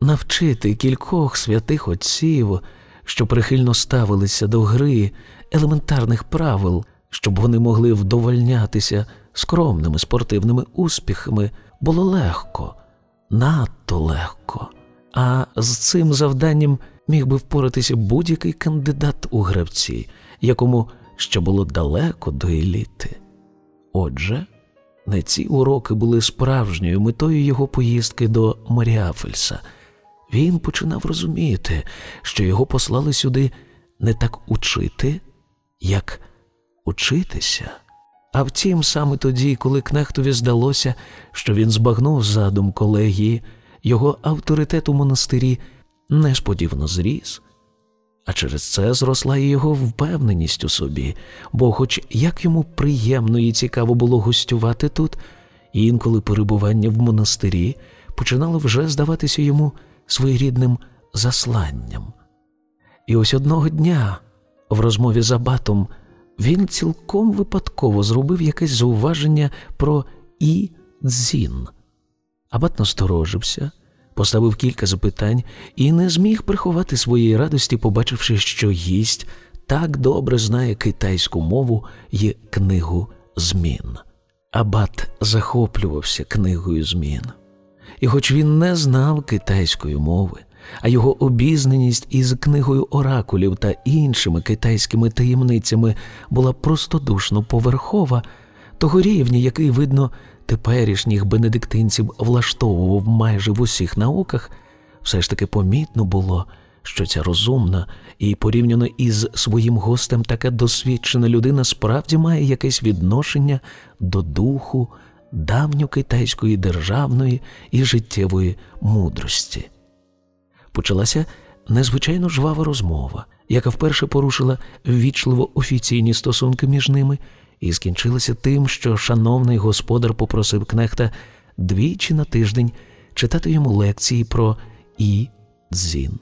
навчити кількох святих отців, що прихильно ставилися до гри елементарних правил, щоб вони могли вдовольнятися скромними спортивними успіхами, було легко, надто легко. А з цим завданням міг би впоратися будь-який кандидат у гравці, якому ще було далеко до еліти. Отже, не ці уроки були справжньою метою його поїздки до Маріафельса. Він починав розуміти, що його послали сюди не так учити, як учитися. А втім, саме тоді, коли Кнехтові здалося, що він збагнув задум колегії, його авторитет у монастирі несподівано зріс, а через це зросла і його впевненість у собі, бо, хоч як йому приємно і цікаво було гостювати тут, інколи перебування в монастирі починало вже здаватися йому своєрідним засланням. І ось одного дня в розмові з Абатом він цілком випадково зробив якесь зауваження про і дзін. Абат насторожився поставив кілька запитань і не зміг приховати своєї радості, побачивши, що гість так добре знає китайську мову і книгу змін. Абат захоплювався книгою змін. І, хоч він не знав китайської мови, а його обізнаність із книгою оракулів та іншими китайськими таємницями була простодушно поверхова, того рівня, який, видно, теперішніх бенедиктинців влаштовував майже в усіх науках, все ж таки помітно було, що ця розумна і порівняно із своїм гостем така досвідчена людина справді має якесь відношення до духу давньокитайської державної і життєвої мудрості. Почалася незвичайно жвава розмова, яка вперше порушила ввічливо офіційні стосунки між ними і скінчилася тим, що шановний господар попросив кнехта двічі на тиждень читати йому лекції про і дзін.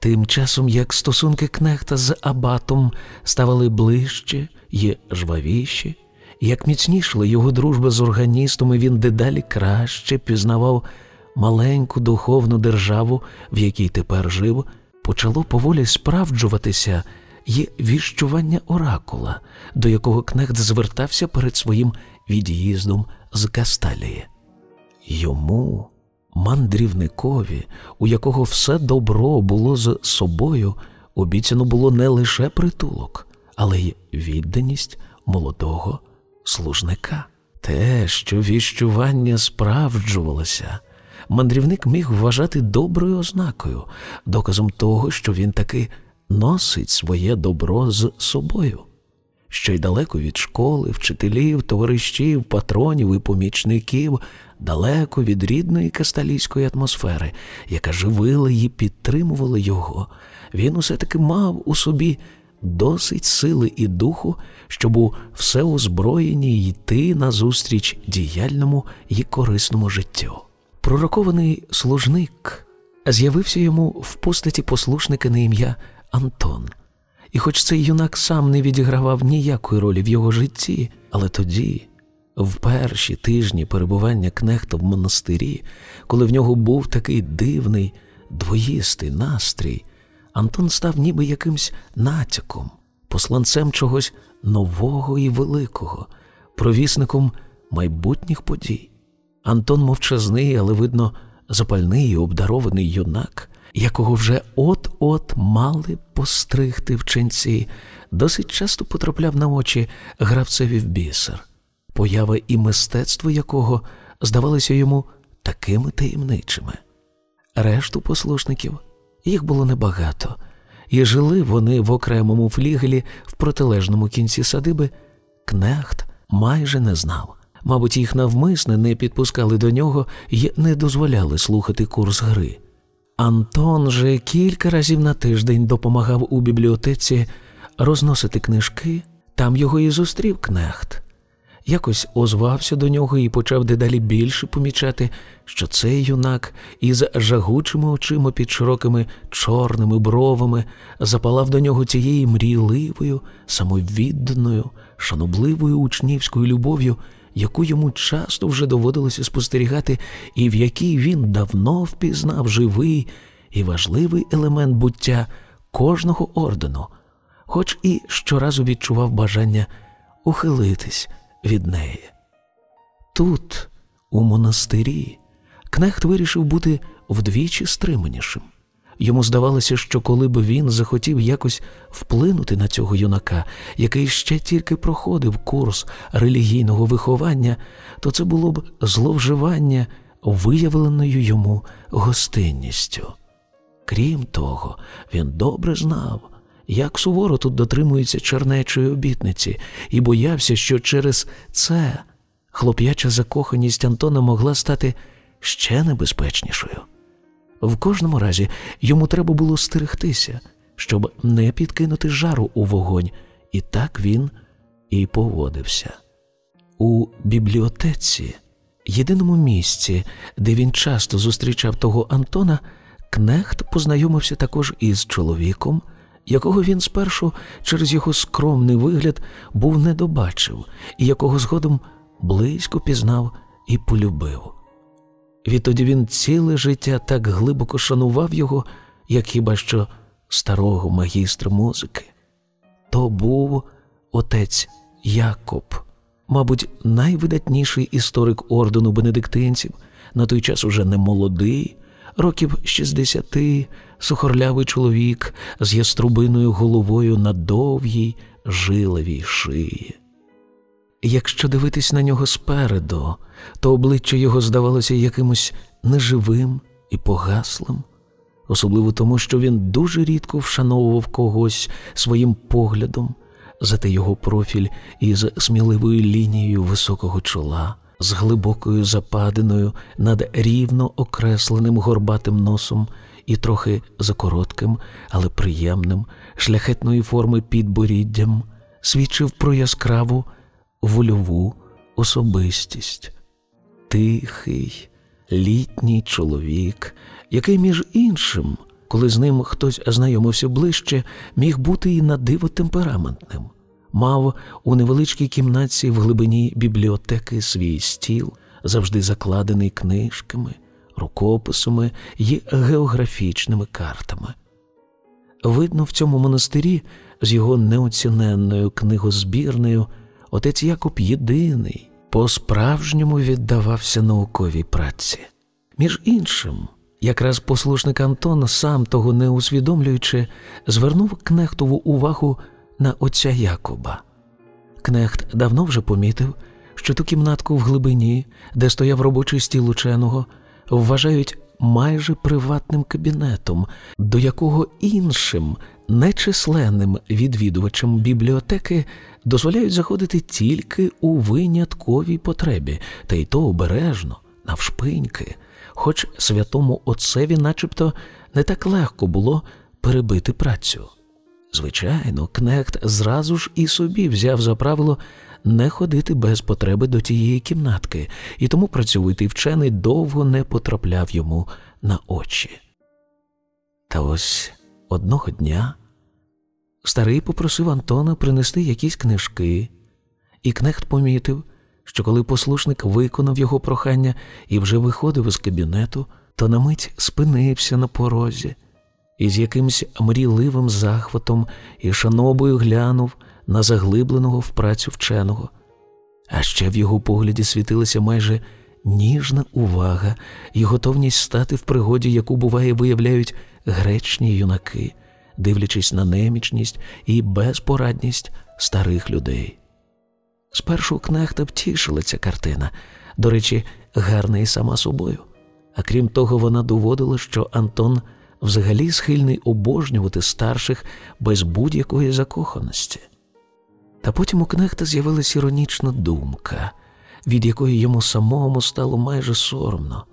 Тим часом, як стосунки кнехта з абатом ставали ближче і жвавіші, як міцнішла його дружба з органістом, і він дедалі краще пізнавав маленьку духовну державу, в якій тепер жив, почало поволі справджуватися є віщування оракула, до якого кнехт звертався перед своїм від'їздом з Касталії. Йому, мандрівникові, у якого все добро було з собою, обіцяно було не лише притулок, але й відданість молодого служника. Те, що віщування справджувалося, мандрівник міг вважати доброю ознакою, доказом того, що він таки носить своє добро з собою, що й далеко від школи, вчителів, товаришів, патронів і помічників, далеко від рідної касталійської атмосфери, яка живила і підтримувала його, він усе таки мав у собі досить сили і духу, щоб у всеозброєнні йти назустріч діяльному і корисному життю. Пророкований служник з'явився йому в постаті послушника на ім'я Антон. І хоч цей юнак сам не відігравав ніякої ролі в його житті, але тоді, в перші тижні перебування кнехта в монастирі, коли в нього був такий дивний, двоїстий настрій, Антон став ніби якимсь натяком, посланцем чогось нового і великого, провісником майбутніх подій. Антон мовчазний, але, видно, запальний і обдарований юнак, якого вже от-от мали постригти в ченці, досить часто потрапляв на очі гравцеві в бісер, поява і мистецтво якого здавалися йому такими таємничими. Решту послушників їх було небагато, і жили вони в окремому флігелі в протилежному кінці садиби. Кнехт майже не знав. Мабуть, їх навмисне не підпускали до нього і не дозволяли слухати курс гри. Антон же кілька разів на тиждень допомагав у бібліотеці розносити книжки, там його і зустрів кнехт. Якось озвався до нього і почав дедалі більше помічати, що цей юнак із жагучими очима під широкими чорними бровами запалав до нього тією мрійливою, самовідданою, шанобливою учнівською любов'ю, яку йому часто вже доводилося спостерігати, і в якій він давно впізнав живий і важливий елемент буття кожного ордену, хоч і щоразу відчував бажання ухилитись від неї. Тут, у монастирі, Кнехт вирішив бути вдвічі стриманішим. Йому здавалося, що коли б він захотів якось вплинути на цього юнака, який ще тільки проходив курс релігійного виховання, то це було б зловживання виявленою йому гостинністю. Крім того, він добре знав, як суворо тут дотримуються чернечої обітниці, і боявся, що через це хлоп'яча закоханість Антона могла стати ще небезпечнішою. В кожному разі йому треба було стерегтися, щоб не підкинути жару у вогонь, і так він і поводився. У бібліотеці, єдиному місці, де він часто зустрічав того Антона, Кнехт познайомився також із чоловіком, якого він спершу через його скромний вигляд був недобачив, і якого згодом близько пізнав і полюбив. Відтоді він ціле життя так глибоко шанував його, як хіба що старого магістра музики. То був отець Якоб, мабуть, найвидатніший історик ордену бенедиктинців, на той час уже не молодий, років 60, сухорлявий чоловік з яструбиною головою на довгій жиловій шиї. Якщо дивитись на нього спереду, то обличчя його здавалося якимось неживим і погаслим, особливо тому, що він дуже рідко вшановував когось своїм поглядом, зате його профіль із сміливою лінією високого чола, з глибокою западиною над рівно окресленим горбатим носом і трохи закоротким, але приємним, шляхетної форми підборіддям, свідчив про яскраву вольову особистість, тихий, літній чоловік, який, між іншим, коли з ним хтось знайомився ближче, міг бути і на диво темпераментним, мав у невеличкій кімнаті в глибині бібліотеки свій стіл, завжди закладений книжками, рукописами і географічними картами. Видно, в цьому монастирі з його неоціненною книгозбірною отець Якоб єдиний по-справжньому віддавався науковій праці. Між іншим, якраз послушник Антон, сам того не усвідомлюючи, звернув кнехтову увагу на отця Якоба. Кнехт давно вже помітив, що ту кімнатку в глибині, де стояв робочий стіл ученого, вважають майже приватним кабінетом, до якого іншим нечисленним відвідувачам бібліотеки дозволяють заходити тільки у винятковій потребі, та й то обережно, навшпиньки, хоч святому отцеві начебто не так легко було перебити працю. Звичайно, кнехт зразу ж і собі взяв за правило не ходити без потреби до тієї кімнатки, і тому працьовитий вчений довго не потрапляв йому на очі. Та ось одного дня старий попросив Антона принести якісь книжки, і кнехт помітив, що коли послушник виконав його прохання і вже виходив із кабінету, то на мить спинився на порозі і з якимсь мрійливим захватом і шанобою глянув на заглибленого в працю вченого, а ще в його погляді світилася майже ніжна увага і готовність стати в пригоді, яку буває виявляють гречні юнаки, дивлячись на немічність і безпорадність старих людей. Спершу кнехта втішила ця картина, до речі, гарна і сама собою. А крім того, вона доводила, що Антон взагалі схильний обожнювати старших без будь-якої закоханості. Та потім у кнехта з'явилася іронічна думка, від якої йому самому стало майже соромно.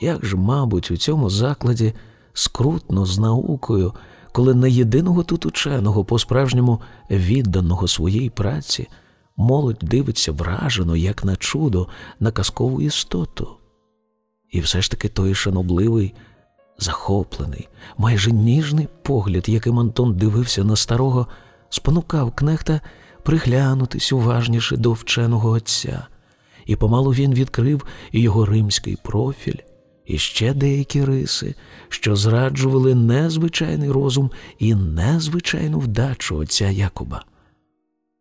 Як ж, мабуть, у цьому закладі скрутно з наукою, коли на єдиного тут ученого, по-справжньому відданого своїй праці, молодь дивиться вражено, як на чудо, на казкову істоту. І все ж таки той шанобливий, захоплений, майже ніжний погляд, яким Антон дивився на старого, спонукав кнехта приглянутись уважніше до вченого отця, і помалу він відкрив і його римський профіль, і ще деякі риси, що зраджували незвичайний розум і незвичайну вдачу отця Якуба,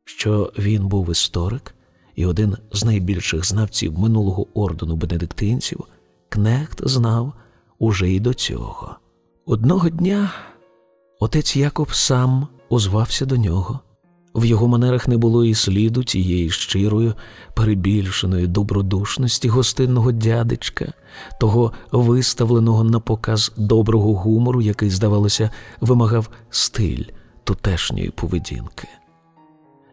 що він був історик і один з найбільших знавців минулого ордену бенедиктинців, кнехт знав уже й до цього. Одного дня отець Якоб сам озвався до нього. В його манерах не було і сліду тієї щирої, перебільшеної добродушності гостинного дядечка, того виставленого на показ доброго гумору, який, здавалося, вимагав стиль тутешньої поведінки.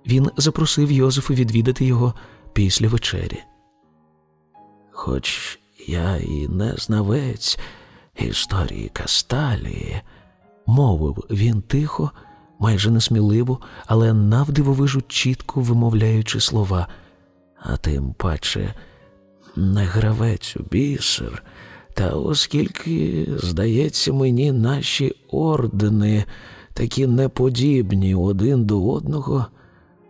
Він запросив Йозефа відвідати його після вечері. Хоч я і не знавець історії Касталії, мовив він тихо майже несміливо, але навдивовижу чітко вимовляючи слова, а тим паче не гравець у бісер. Та оскільки, здається мені, наші ордени такі неподібні один до одного,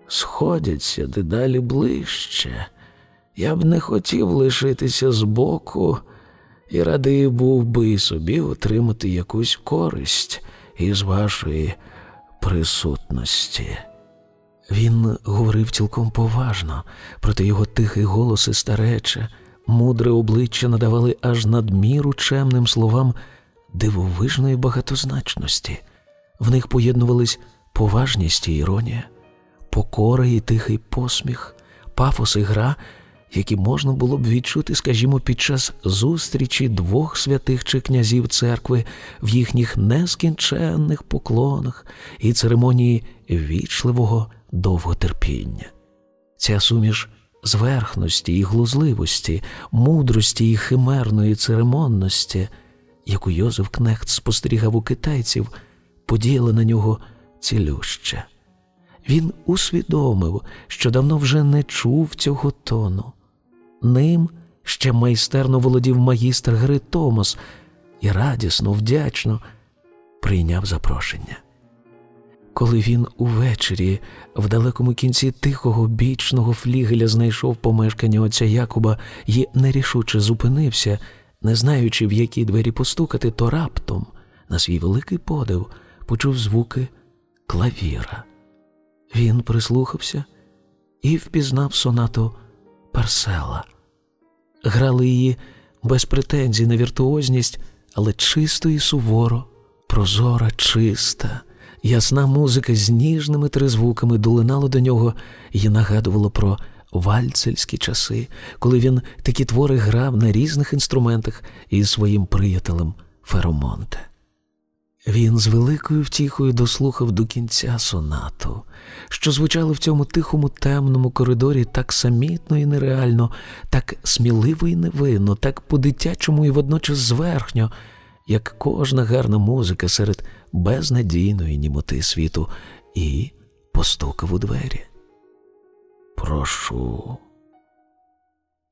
сходяться дедалі ближче. Я б не хотів лишитися збоку і радий був би собі отримати якусь користь із вашої присутності. Він говорив цілком поважно, проте його тихий голос і старече, мудре обличчя надавали аж надміру чемним словам дивовижної багатозначності. В них поєднувались поважність і іронія, покора і тихий посміх, пафос і гра які можна було б відчути, скажімо, під час зустрічі двох святих чи князів церкви в їхніх нескінченних поклонах і церемонії вічливого довготерпіння. Ця суміш зверхності і глузливості, мудрості і химерної церемонності, яку Йозеф Кнехт спостерігав у китайців, подіяла на нього цілюще. Він усвідомив, що давно вже не чув цього тону. Ним ще майстерно володів магістр гри Томас і радісно, вдячно прийняв запрошення. Коли він увечері в далекому кінці тихого бічного флігеля знайшов помешкання отця Якуба і нерішуче зупинився, не знаючи, в які двері постукати, то раптом, на свій великий подив, почув звуки клавіра. Він прислухався і впізнав сонату Парсела грали її без претензій на віртуозність, але чисто і суворо, прозора, чиста, ясна музика з ніжними тризвуками долинала до нього і нагадувала про вальцельські часи, коли він такі твори грав на різних інструментах із своїм приятелем Феромонте. Він з великою втіхою дослухав до кінця сонату, що звучало в цьому тихому темному коридорі так самітно і нереально, так сміливо і невинно, так по-дитячому і водночас зверхньо, як кожна гарна музика серед безнадійної німоти світу, і постукав у двері. Прошу.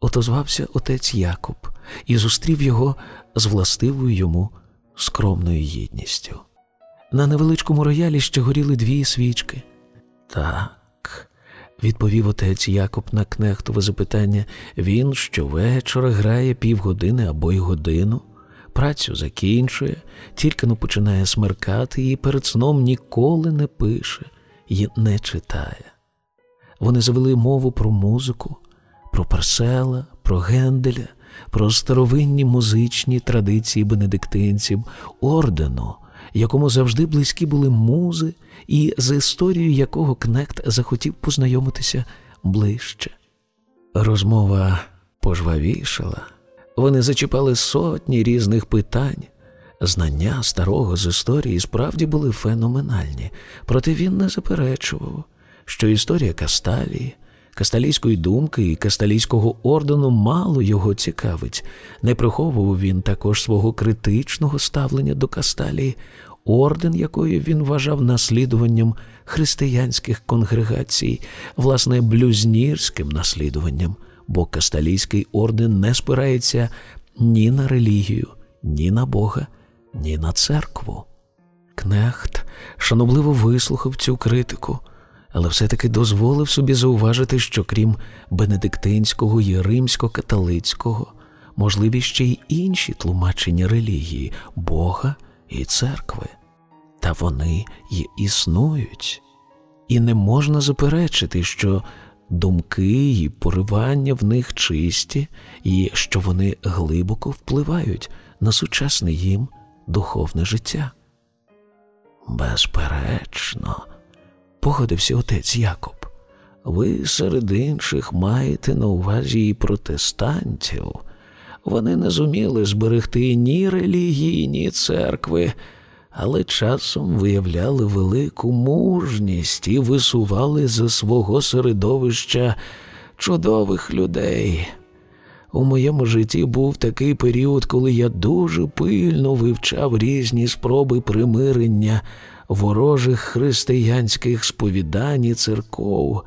Отозвався отець Якоб і зустрів його з властивою йому скромною гідністю. На невеличкому роялі ще горіли дві свічки. Так, відповів отець Якоб на кнехтове запитання, він щовечора грає півгодини або й годину, працю закінчує, тільки но починає смеркати і перед сном ніколи не пише і не читає. Вони завели мову про музику, про Парсела, про Генделя, про старовинні музичні традиції бенедиктинців, ордену, якому завжди близькі були музи, і з історією якого Кнект захотів познайомитися ближче. Розмова пожвавішала, вони зачіпали сотні різних питань. Знання старого з історії справді були феноменальні, проте він не заперечував, що історія Касталії, Касталійської думки і касталійського ордену мало його цікавить. Не приховував він також свого критичного ставлення до Касталії, орден якої він вважав наслідуванням християнських конгрегацій, власне, блюзнірським наслідуванням, бо Касталійський орден не спирається ні на релігію, ні на Бога, ні на церкву. Кнехт шанобливо вислухав цю критику, але все-таки дозволив собі зауважити, що крім бенедиктинського і римсько-католицького, можливі ще й інші тлумачення релігії, Бога і церкви. Та вони й існують, і не можна заперечити, що думки і поривання в них чисті, і що вони глибоко впливають на сучасне їм духовне життя. Безперечно, погодився отець Якоб. Ви серед інших маєте на увазі і протестантів. Вони не зуміли зберегти ні релігії, ні церкви, але часом виявляли велику мужність і висували за свого середовища чудових людей. У моєму житті був такий період, коли я дуже пильно вивчав різні спроби примирення ворожих християнських сповідань і церков,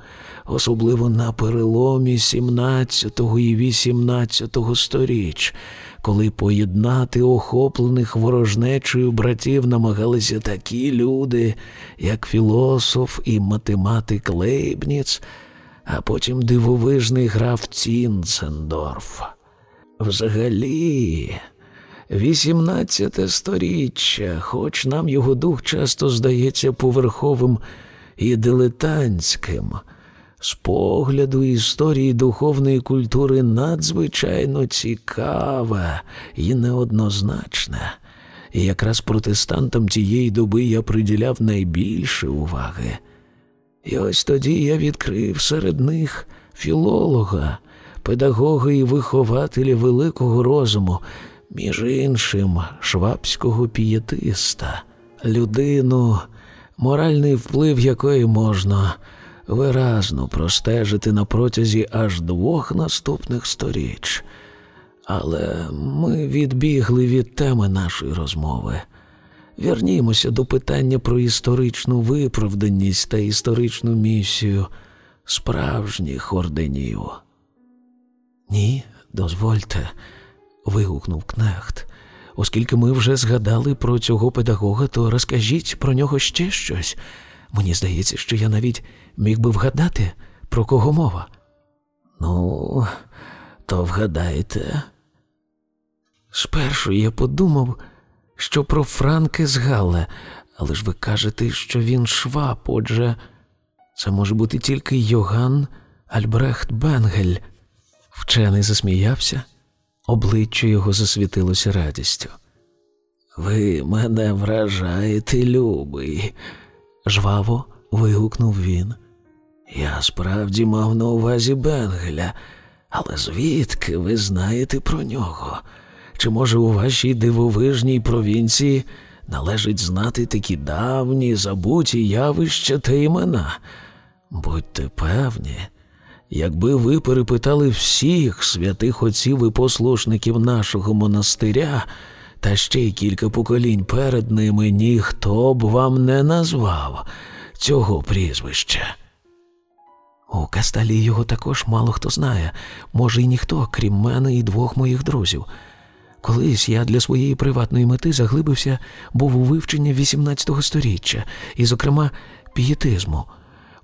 особливо на переломі 17 і 18 сторіч, коли поєднати охоплених ворожнечою братів намагалися такі люди, як філософ і математик Лейбніц, а потім дивовижний граф Цінцендорф. Взагалі, вісімнадцяте сторіччя, хоч нам його дух часто здається поверховим і дилетантським, з погляду історії духовної культури надзвичайно цікаве і неоднозначне. І якраз протестантам тієї доби я приділяв найбільше уваги. І ось тоді я відкрив серед них філолога, педагога і вихователя великого розуму, між іншим швабського пієтиста, людину, моральний вплив якої можна виразно простежити на протязі аж двох наступних сторіч. Але ми відбігли від теми нашої розмови. Вернімося до питання про історичну виправданість та історичну місію справжніх орденів. Ні, дозвольте, вигукнув кнехт. Оскільки ми вже згадали про цього педагога, то розкажіть про нього ще щось. Мені здається, що я навіть міг би вгадати, про кого мова. Ну, то вгадайте. Спершу я подумав, що про Франке з Галле, але ж ви кажете, що він шваб, отже, це може бути тільки Йоган Альбрехт Бенгель. Вчений засміявся, обличчя його засвітилося радістю. Ви мене вражаєте, любий, жваво вигукнув він. Я справді мав на увазі Бенгеля, але звідки ви знаєте про нього? Чи, може, у вашій дивовижній провінції належить знати такі давні, забуті явища та імена? Будьте певні, якби ви перепитали всіх святих отців і послушників нашого монастиря, та ще й кілька поколінь перед ними, ніхто б вам не назвав цього прізвища. У Касталі його також мало хто знає, може, й ніхто, крім мене і двох моїх друзів. Колись я для своєї приватної мети заглибився був у вивчення XVIII століття, і, зокрема, пієтизму.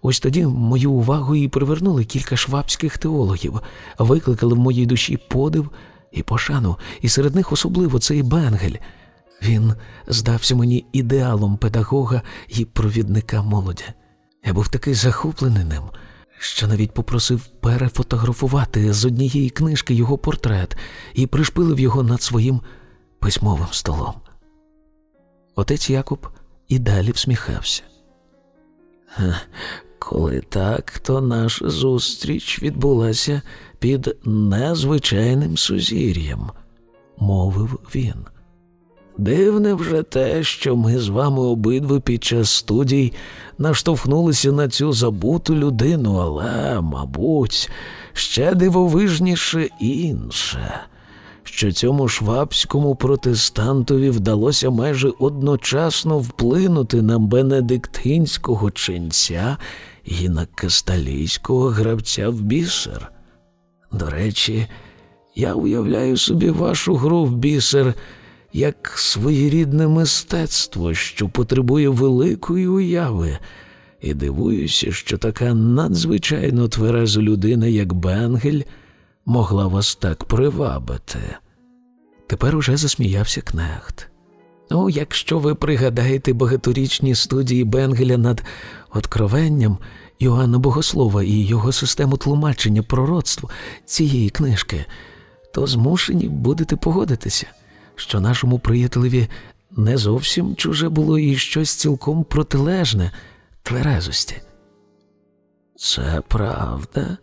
Ось тоді мою увагу і привернули кілька швабських теологів, викликали в моїй душі подив і пошану, і серед них особливо цей Бенгель. Він здався мені ідеалом педагога і провідника молоді. Я був такий захоплений ним, що навіть попросив перефотографувати з однієї книжки його портрет і пришпилив його над своїм письмовим столом. Отець Якуб і далі всміхався. Коли так, то наша зустріч відбулася під незвичайним сузір'ям, мовив він. Дивне вже те, що ми з вами обидва під час студій наштовхнулися на цю забуту людину, але, мабуть, ще дивовижніше інше, що цьому швабському протестантові вдалося майже одночасно вплинути на бенедиктинського ченця і на касталійського гравця в бісер. До речі, я уявляю собі вашу гру в бісер як своєрідне мистецтво, що потребує великої уяви, і дивуюся, що така надзвичайно твереза людина, як Бенгель, могла вас так привабити. Тепер уже засміявся кнехт. Ну, якщо ви пригадаєте багаторічні студії Бенгеля над откровенням Іоанна Богослова і його систему тлумачення пророцтв цієї книжки, то змушені будете погодитися що нашому приятелеві не зовсім чуже було і щось цілком протилежне тверезості. Це правда,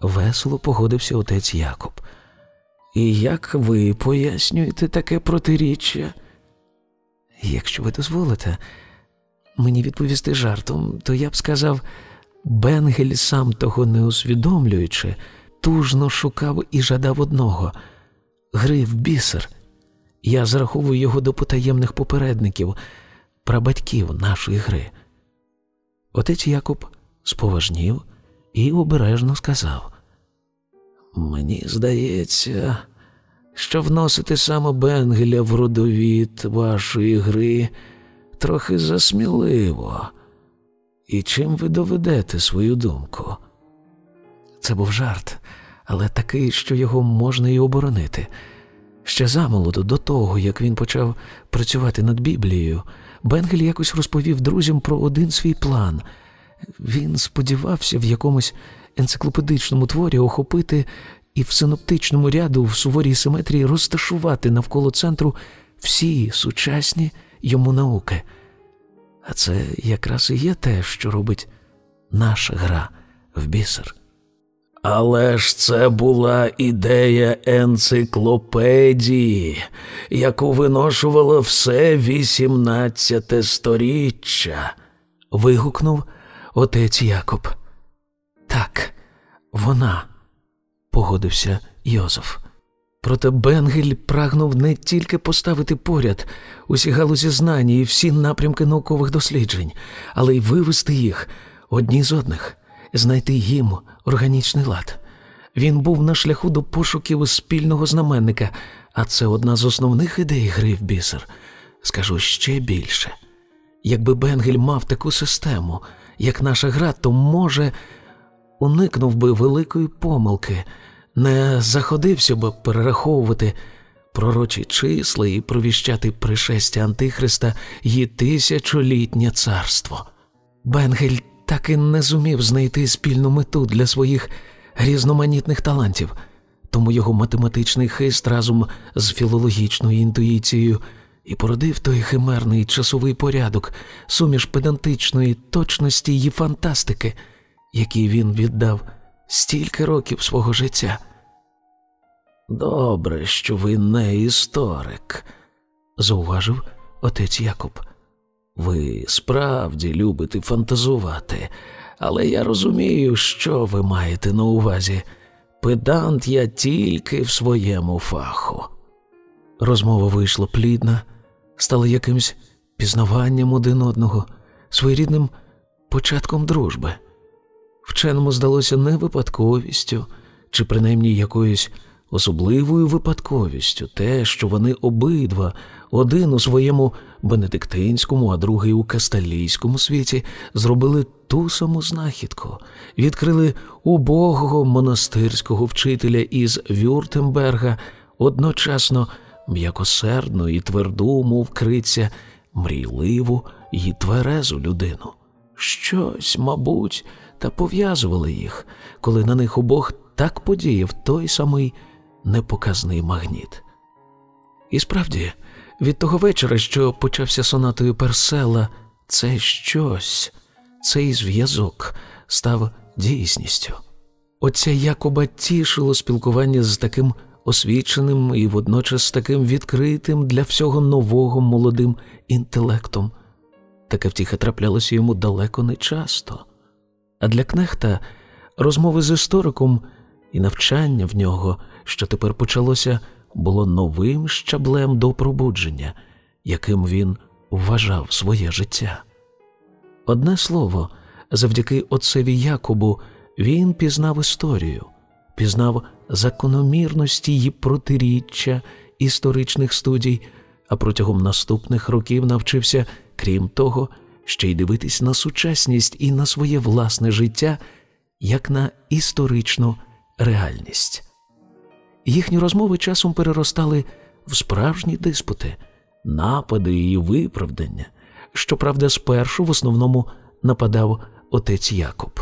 весело погодився отець Якоб. І як ви пояснюєте таке протиріччя? Якщо ви дозволите мені відповісти жартом, то я б сказав, Бенгель, сам того не усвідомлюючи, тужно шукав і жадав одного гри в бісер. Я зараховую його до потаємних попередників, прабатьків нашої гри. Отець Якоб споважнів і обережно сказав: Мені здається, що вносити саме Бенгеля в родовід вашої гри трохи засміливо. І чим ви доведете свою думку? Це був жарт, але такий, що його можна і оборонити. Ще замолоду, до того, як він почав працювати над Біблією, Бенгель якось розповів друзям про один свій план. Він сподівався в якомусь енциклопедичному творі охопити і в синоптичному ряду в суворій симетрії розташувати навколо центру всі сучасні йому науки. А це якраз і є те, що робить наша гра в бісер. Але ж це була ідея енциклопедії, яку виношувало все вісімнадцяте сторіччя, вигукнув отець Якоб. Так, вона, погодився Йозеф. Проте Бенгель прагнув не тільки поставити поряд усі галузі знань і всі напрямки наукових досліджень, але й вивести їх одні з одних знайти їм органічний лад. Він був на шляху до пошуків спільного знаменника, а це одна з основних ідей гри в бісер. Скажу ще більше. Якби Бенгель мав таку систему, як наша гра, то, може, уникнув би великої помилки, не заходився би перераховувати пророчі числа і провіщати пришестя Антихриста і тисячолітнє царство. Бенгель так і не зумів знайти спільну мету для своїх різноманітних талантів, тому його математичний хист разом з філологічною інтуїцією і породив той химерний часовий порядок, суміш педантичної точності і фантастики, який він віддав стільки років свого життя. Добре, що ви не історик, зауважив отець Якоб. Ви справді любите фантазувати, але я розумію, що ви маєте на увазі. Педант я тільки в своєму фаху. Розмова вийшла плідна, стала якимсь пізнаванням один одного, своєрідним початком дружби. Вченому здалося не випадковістю, чи принаймні якоюсь особливою випадковістю те, що вони обидва, один у своєму бенедиктинському, а другий у касталійському світі, зробили ту саму знахідку, відкрили убогого монастирського вчителя із Вюртемберга, одночасно м'якосердну і тверду, мов криця, мрійливу і тверезу людину. Щось, мабуть, та пов'язували їх, коли на них обох так подіяв той самий непоказний магніт. І справді, від того вечора, що почався сонатою Персела, це щось, цей зв'язок став дійсністю. Оця Якоба тішило спілкування з таким освіченим і водночас таким відкритим для всього нового молодим інтелектом. Таке втіха траплялося йому далеко не часто. А для кнехта розмови з істориком і навчання в нього, що тепер почалося, було новим щаблем до пробудження, яким він вважав своє життя. Одне слово, завдяки отцеві Якобу він пізнав історію, пізнав закономірності і протиріччя історичних студій, а протягом наступних років навчився, крім того, ще й дивитись на сучасність і на своє власне життя як на історичну реальність. Їхні розмови часом переростали в справжні диспути, напади і виправдання. Щоправда, спершу в основному нападав отець Якоб.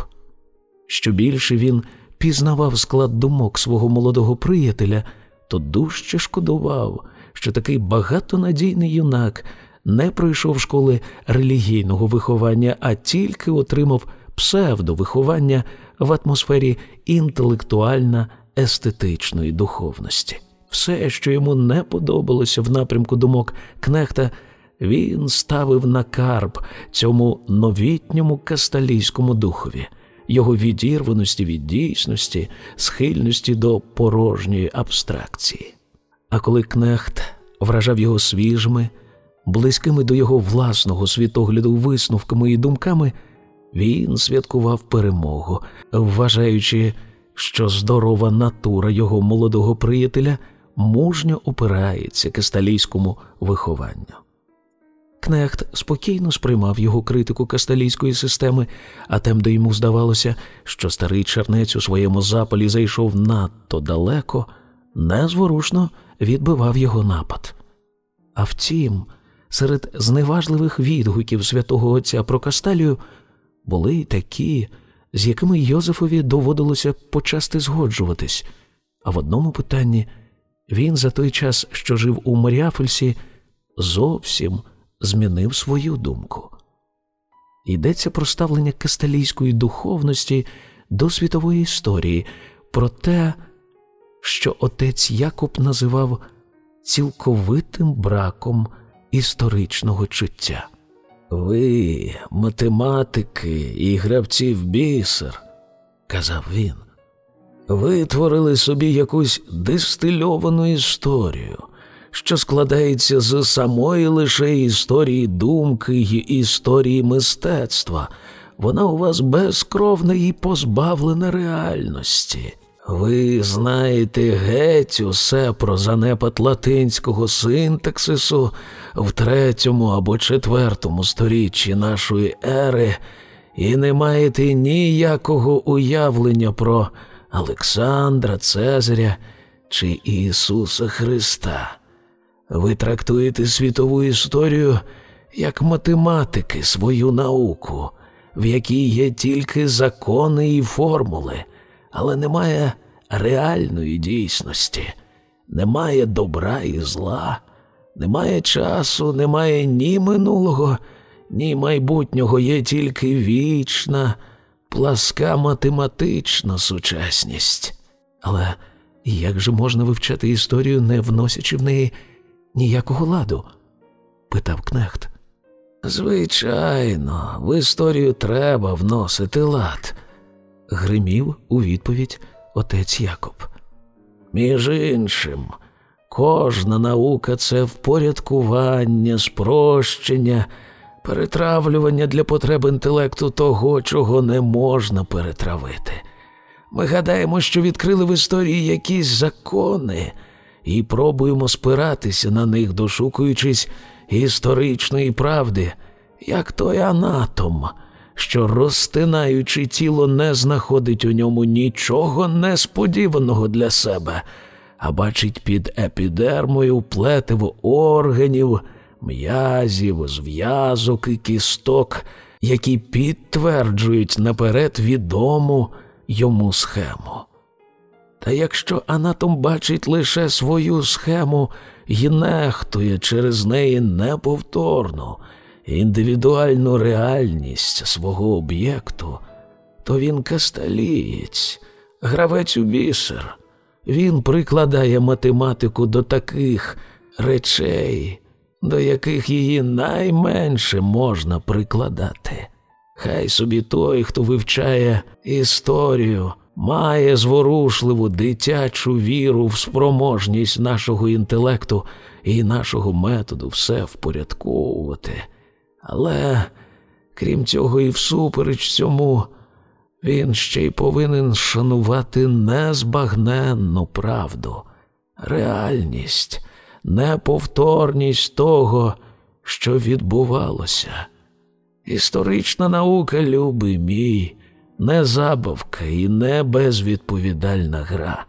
Що більше він пізнавав склад думок свого молодого приятеля, то дужче шкодував, що такий багатонадійний юнак не пройшов школи релігійного виховання, а тільки отримав псевдовиховання в атмосфері інтелектуально естетичної духовності. Все, що йому не подобалося в напрямку думок Кнехта, він ставив на карб цьому новітньому касталійському духові, його відірваності від дійсності, схильності до порожньої абстракції. А коли Кнехт вражав його свіжими, близькими до його власного світогляду висновками і думками, він святкував перемогу, вважаючи, що здорова натура його молодого приятеля мужньо опирається касталійському вихованню. Кнехт спокійно сприймав його критику касталійської системи, а тем, де йому здавалося, що старий чернець у своєму запалі зайшов надто далеко, незворушно відбивав його напад. А втім, серед зневажливих відгуків святого Отця про Касталію були такі, з якими Йозефові доводилося почасти згоджуватись, а в одному питанні він за той час, що жив у Маріафельсі, зовсім змінив свою думку. Йдеться про ставлення касталійської духовності до світової історії, про те, що отець Якоб називав цілковитим браком історичного чуття. Ви, математики і гравці в бісер, казав він, витворили собі якусь дистильовану історію, що складається з самої лише історії думки й історії мистецтва. Вона у вас безкровна і позбавлена реальності. Ви знаєте геть усе про занепад латинського синтаксису в третьому або четвертому сторіччі нашої ери і не маєте ніякого уявлення про Олександра, Цезаря чи Ісуса Христа. Ви трактуєте світову історію як математики свою науку, в якій є тільки закони і формули але немає реальної дійсності, немає добра і зла, немає часу, немає ні минулого, ні майбутнього, є тільки вічна, пласка математична сучасність. Але як же можна вивчати історію, не вносячи в неї ніякого ладу? питав Кнехт. Звичайно, в історію треба вносити лад гримів у відповідь отець Якоб. Між іншим, кожна наука це впорядкування, спрощення, перетравлювання для потреб інтелекту того, чого не можна перетравити. Ми гадаємо, що відкрили в історії якісь закони і пробуємо спиратися на них, дошукуючись історичної правди, як той анатом що, розтинаючи тіло, не знаходить у ньому нічого несподіваного для себе, а бачить під епідермою плетиво органів, м'язів, зв'язок і кісток, які підтверджують наперед відому йому схему. Та якщо анатом бачить лише свою схему і нехтує через неї неповторну, індивідуальну реальність свого об'єкту, то він касталієць, гравець у бісер, він прикладає математику до таких речей, до яких її найменше можна прикладати. Хай собі той, хто вивчає історію, має зворушливу дитячу віру в спроможність нашого інтелекту і нашого методу все впорядковувати. Але, крім цього, і всупереч цьому, він ще й повинен шанувати незбагненну правду, реальність, неповторність того, що відбувалося. Історична наука, любий мій, не забавка і не безвідповідальна гра.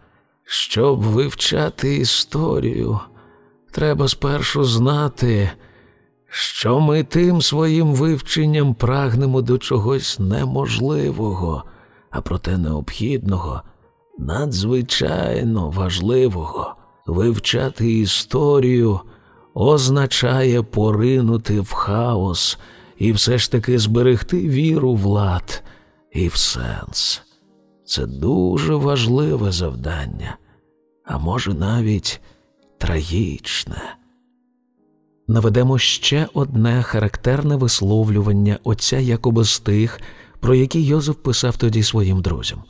Щоб вивчати історію, треба спершу знати, що ми тим своїм вивченням прагнемо до чогось неможливого, а проте необхідного, надзвичайно важливого. Вивчати історію означає поринути в хаос і все ж таки зберегти віру в лад і в сенс. Це дуже важливе завдання, а може навіть трагічне. Наведемо ще одне характерне висловлювання отця Якоби з тих, про які Йозеф писав тоді своїм друзям.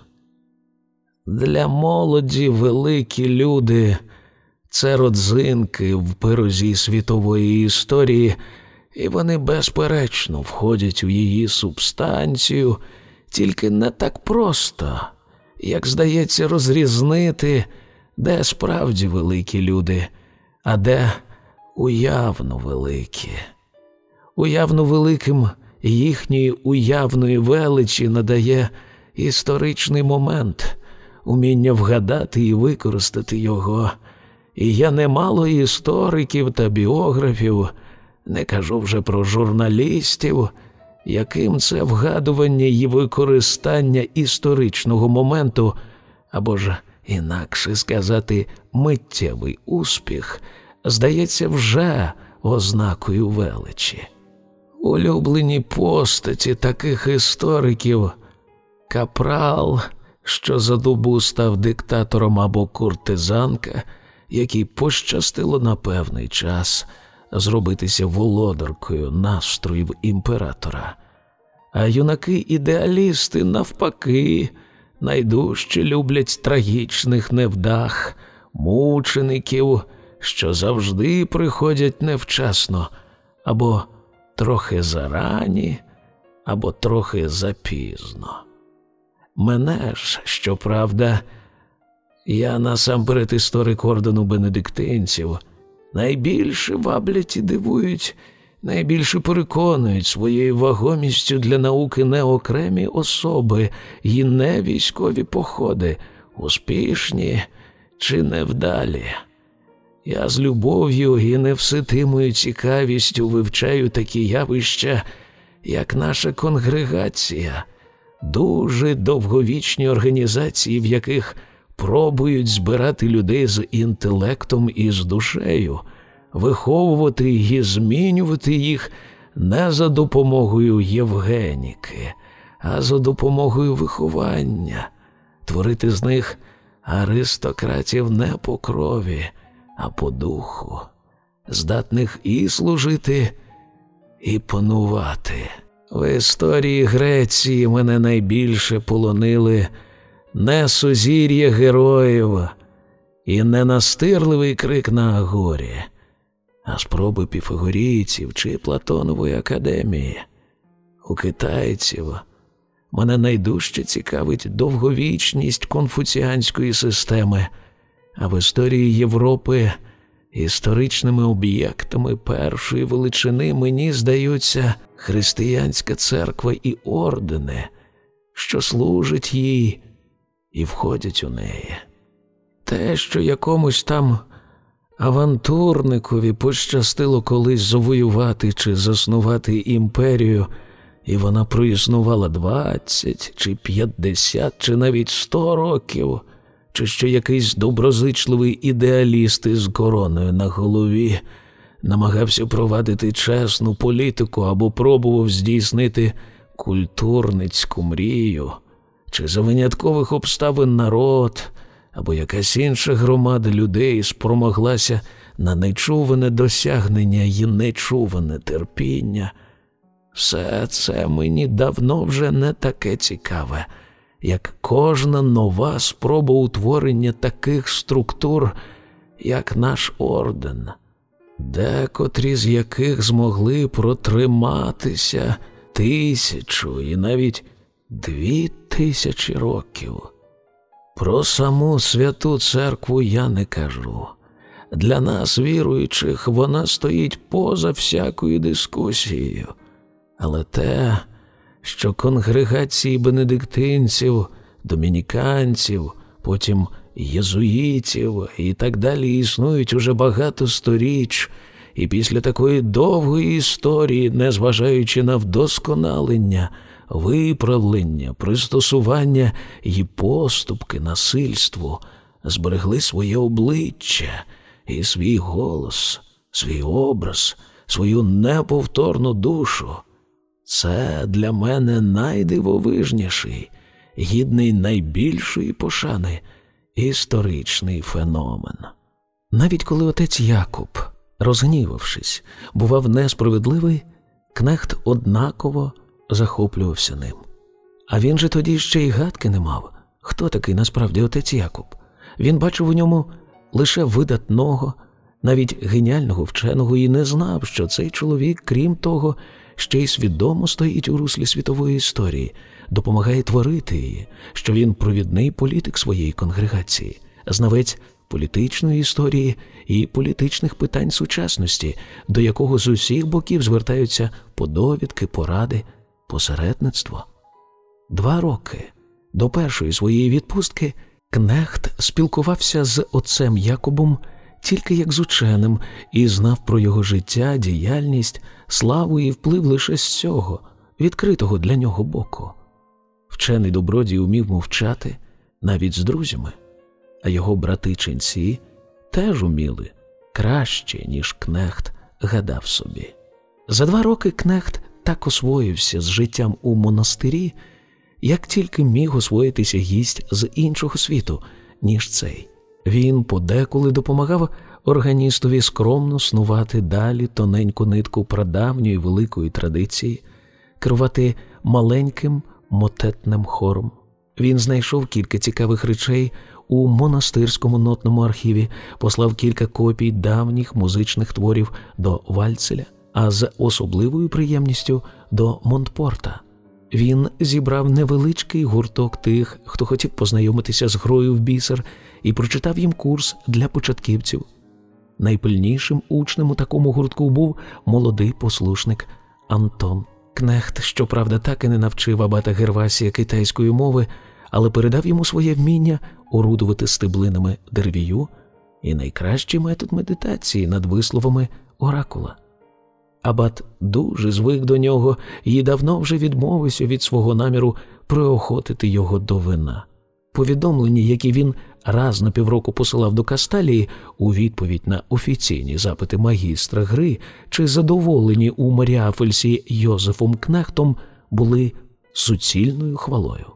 Для молоді великі люди це родзинки в пирозі світової історії, і вони безперечно входять у її субстанцію, тільки не так просто, як здається, розрізнити, де справді великі люди, а де уявно великі. Уявно великим їхньої уявної величі надає історичний момент, уміння вгадати і використати його. І я немало істориків та біографів, не кажу вже про журналістів, яким це вгадування і використання історичного моменту, або ж, інакше сказати, миттєвий успіх, здається, вже ознакою величі. Улюблені постаті таких істориків, капрал, що за добу став диктатором або куртизанка, який пощастило на певний час зробитися володаркою настроїв імператора. А юнаки-ідеалісти, навпаки, найдужче люблять трагічних невдах, мучеників, що завжди приходять невчасно, або трохи зарані, або трохи запізно. Мене ж, щоправда, я насамперед історик ордену бенедиктинців найбільше ваблять і дивують, найбільше переконують своєю вагомістю для науки не окремі особи і не військові походи, успішні чи невдалі. Я з любов'ю і невситимою цікавістю вивчаю такі явища, як наша конгрегація, дуже довговічні організації, в яких пробують збирати людей з інтелектом і з душею, виховувати і змінювати їх не за допомогою Євгеніки, а за допомогою виховання, творити з них аристократів не по крові, а по духу, здатних і служити, і панувати. В історії Греції мене найбільше полонили не сузір'я героїв і не настирливий крик на горі, а спроби піфагорійців чи Платонової академії. У китайців мене найдужче цікавить довговічність конфуціанської системи, а в історії Європи історичними об'єктами першої величини мені здаються християнська церква і ордени, що служать їй і входять у неї. Те, що якомусь там авантурникові пощастило колись завоювати чи заснувати імперію, і вона проіснувала двадцять чи п'ятдесят, чи навіть сто років, чи що якийсь доброзичливий ідеаліст із короною на голові намагався провадити чесну політику або пробував здійснити культурницьку мрію чи за виняткових обставин народ або якась інша громада людей спромоглася на нечуване досягнення і нечуване терпіння. Все це мені давно вже не таке цікаве, як кожна нова спроба утворення таких структур, як наш орден, декотрі з яких змогли протриматися тисячу і навіть дві тисячі років. Про саму святу церкву я не кажу. Для нас, віруючих, вона стоїть поза всякою дискусією. Але те, що конгрегації бенедиктинців, домініканців, потім єзуїтів і так далі існують уже багато сторіч, і після такої довгої історії, незважаючи на вдосконалення, виправлення, пристосування і поступки насильству, зберегли своє обличчя і свій голос, свій образ, свою неповторну душу. Це для мене найдивовижніший, гідний найбільшої пошани історичний феномен. Навіть коли отець Якуб, розгнівавшись, бував несправедливий, кнехт однаково захоплювався ним. А він же тоді ще й гадки не мав, хто такий насправді отець Якуб. Він бачив у ньому лише видатного, навіть геніального вченого і не знав, що цей чоловік, крім того, ще й свідомо стоїть у руслі світової історії, допомагає творити її, що він провідний політик своєї конгрегації, знавець політичної історії і політичних питань сучасності, до якого з усіх боків звертаються по довідки, поради, посередництво. Два роки до першої своєї відпустки Кнехт спілкувався з отцем Якобом тільки як з ученим і знав про його життя, діяльність, славу і вплив лише з цього, відкритого для нього боку. Вчений добродій умів мовчати навіть з друзями, а його брати ченці теж уміли краще, ніж кнехт гадав собі. За два роки кнехт так освоївся з життям у монастирі, як тільки міг освоїтися гість з іншого світу, ніж цей. Він подеколи допомагав органістові скромно снувати далі тоненьку нитку прадавньої великої традиції, керувати маленьким мотетним хором. Він знайшов кілька цікавих речей у монастирському нотному архіві, послав кілька копій давніх музичних творів до Вальцеля, а з особливою приємністю до Монтпорта. Він зібрав невеличкий гурток тих, хто хотів познайомитися з грою в бісер, і прочитав їм курс для початківців. Найпильнішим учнем у такому гуртку був молодий послушник Антон. Кнехт, щоправда, так і не навчив абата Гервасія китайської мови, але передав йому своє вміння орудувати стеблинами дервію і найкращий метод медитації над висловами оракула. Абат дуже звик до нього і давно вже відмовився від свого наміру приохотити його до вина. Повідомлення, які він раз на півроку посилав до Касталії у відповідь на офіційні запити магістра гри чи задоволені у Маріафельсі Йозефом Кнехтом, були суцільною хвалою.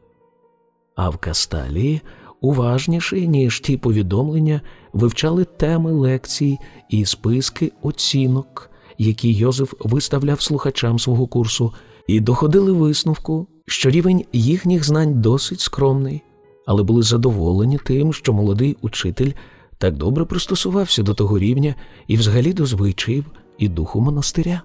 А в Касталії уважніше, ніж ті повідомлення, вивчали теми лекцій і списки оцінок які Йозеф виставляв слухачам свого курсу, і доходили висновку, що рівень їхніх знань досить скромний, але були задоволені тим, що молодий учитель так добре пристосувався до того рівня і взагалі до звичаїв і духу монастиря.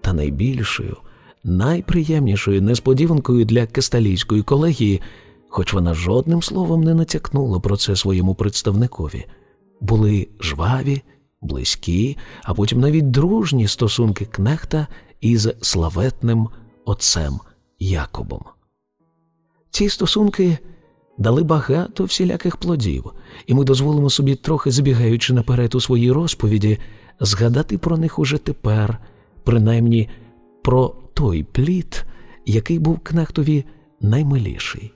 Та найбільшою, найприємнішою несподіванкою для касталійської колегії, хоч вона жодним словом не натякнула про це своєму представникові, були жваві близькі, а потім навіть дружні стосунки кнехта із славетним отцем Якобом. Ці стосунки дали багато всіляких плодів, і ми дозволимо собі, трохи забігаючи наперед у своїй розповіді, згадати про них уже тепер, принаймні про той плід, який був кнехтові наймиліший.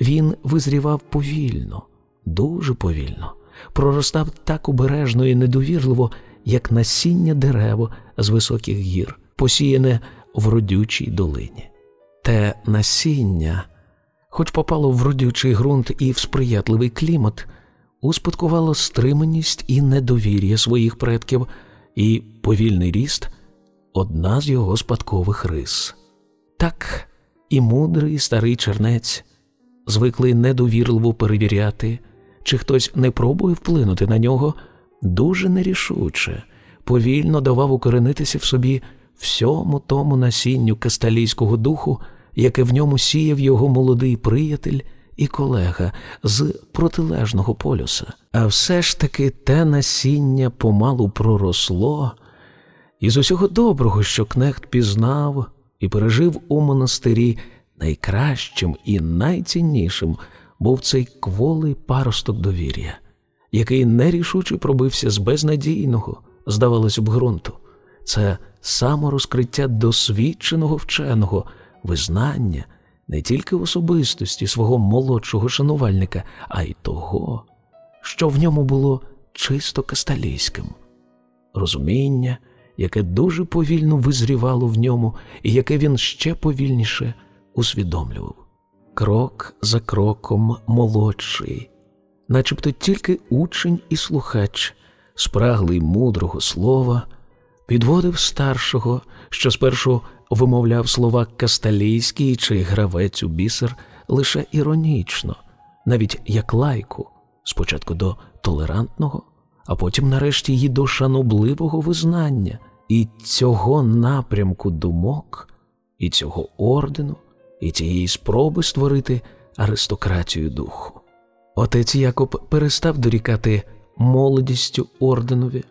Він визрівав повільно, дуже повільно проростав так обережно і недовірливо, як насіння дерево з високих гір, посіяне в родючій долині. Те насіння, хоч попало в родючий ґрунт і в сприятливий клімат, успадкувало стриманість і недовір'я своїх предків, і повільний ріст одна з його спадкових рис. Так і мудрий старий чернець, звиклий недовірливо перевіряти, чи хтось не пробує вплинути на нього, дуже нерішуче, повільно давав укоренитися в собі всьому тому насінню касталійського духу, яке в ньому сіяв його молодий приятель і колега з протилежного полюса. А все ж таки те насіння помалу проросло, і з усього доброго, що кнехт пізнав і пережив у монастирі, найкращим і найціннішим був цей кволий паросток довір'я, який нерішуче пробився з безнадійного, здавалось б, ґрунту. Це саморозкриття досвідченого вченого, визнання не тільки особистості свого молодшого шанувальника, а й того, що в ньому було чисто касталійським, розуміння, яке дуже повільно визрівало в ньому, і яке він ще повільніше усвідомлював. Крок за кроком молодший, начебто тільки учень і слухач, спраглий мудрого слова, підводив старшого, що спершу вимовляв слова касталійський чи гравець у бісер лише іронічно, навіть як лайку, спочатку до толерантного, а потім, нарешті, й до шанобливого визнання і цього напрямку думок, і цього ордену, і цієї спроби створити аристократію духу. Отець Якоб перестав дорікати молодістю орденові,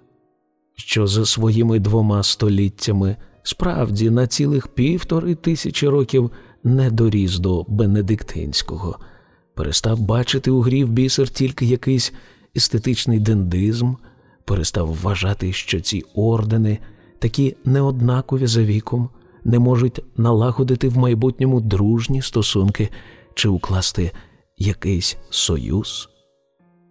що за своїми двома століттями справді на цілих півтори тисячі років не доріс до Бенедиктинського, перестав бачити у грі в бісер тільки якийсь естетичний дендизм, перестав вважати, що ці ордени, такі неоднакові за віком, не можуть налагодити в майбутньому дружні стосунки чи укласти якийсь союз.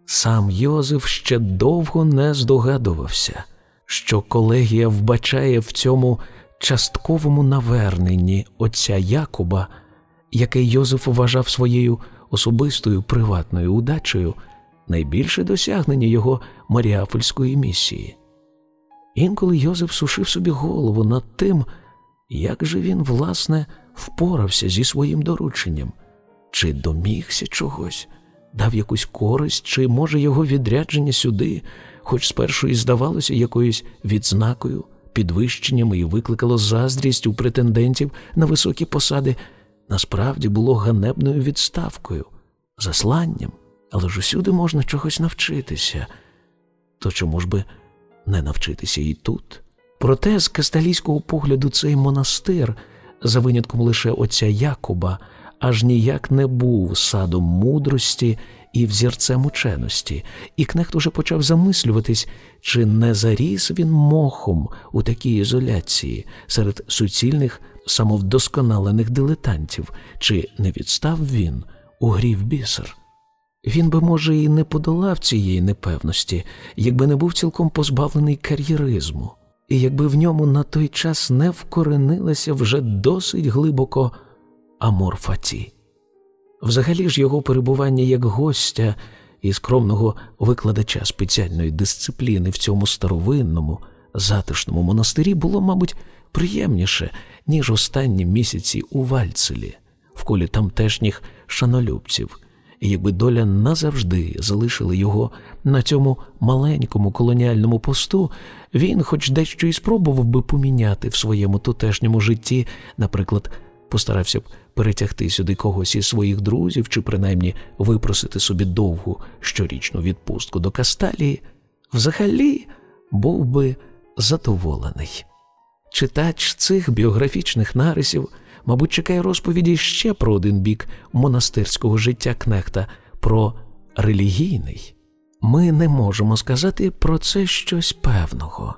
Сам Йозеф ще довго не здогадувався, що колегія вбачає в цьому частковому наверненні отця Якуба, яке Йозеф вважав своєю особистою приватною удачею, найбільше досягнення його маріафольської місії. Інколи Йозеф сушив собі голову над тим, як же він, власне, впорався зі своїм дорученням, чи домігся чогось, дав якусь користь, чи, може, його відрядження сюди, хоч спершу і здавалося якоюсь відзнакою, підвищенням і викликало заздрість у претендентів на високі посади, насправді було ганебною відставкою, засланням, але ж усюди можна чогось навчитися. То чому ж би не навчитися і тут? Проте з касталійського погляду цей монастир, за винятком лише отця Якуба, аж ніяк не був садом мудрості і взірцем ученості, і кнехт уже почав замислюватись, чи не заріс він мохом у такій ізоляції серед суцільних самовдосконалених дилетантів, чи не відстав він у грі в бісер. Він би, може, і не подолав цієї непевності, якби не був цілком позбавлений кар'єризму, і якби в ньому на той час не вкоренилася вже досить глибоко аморфаті. Взагалі ж його перебування як гостя і скромного викладача спеціальної дисципліни в цьому старовинному, затишному монастирі було, мабуть, приємніше, ніж останні місяці у Вальцелі, в колі тамтешніх шанолюбців, і якби доля назавжди залишила його на цьому маленькому колоніальному посту, він, хоч дещо і спробував би поміняти в своєму тутешньому житті, наприклад, постарався б перетягти сюди когось із своїх друзів чи принаймні випросити собі довгу щорічну відпустку до Касталії, взагалі був би задоволений. Читач цих біографічних нарисів, мабуть, чекає розповіді ще про один бік монастирського життя кнехта, про релігійний. Ми не можемо сказати про це щось певного,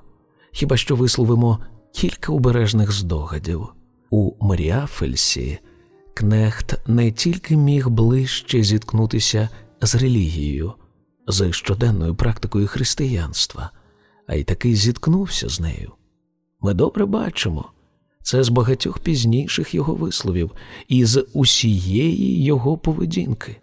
хіба що висловимо кілька обережних здогадів. У Маріафельсі Кнехт не тільки міг ближче зіткнутися з релігією, з щоденною практикою християнства, а й таки зіткнувся з нею. Ми добре бачимо, Це з багатьох пізніших його висловів і з усієї його поведінки.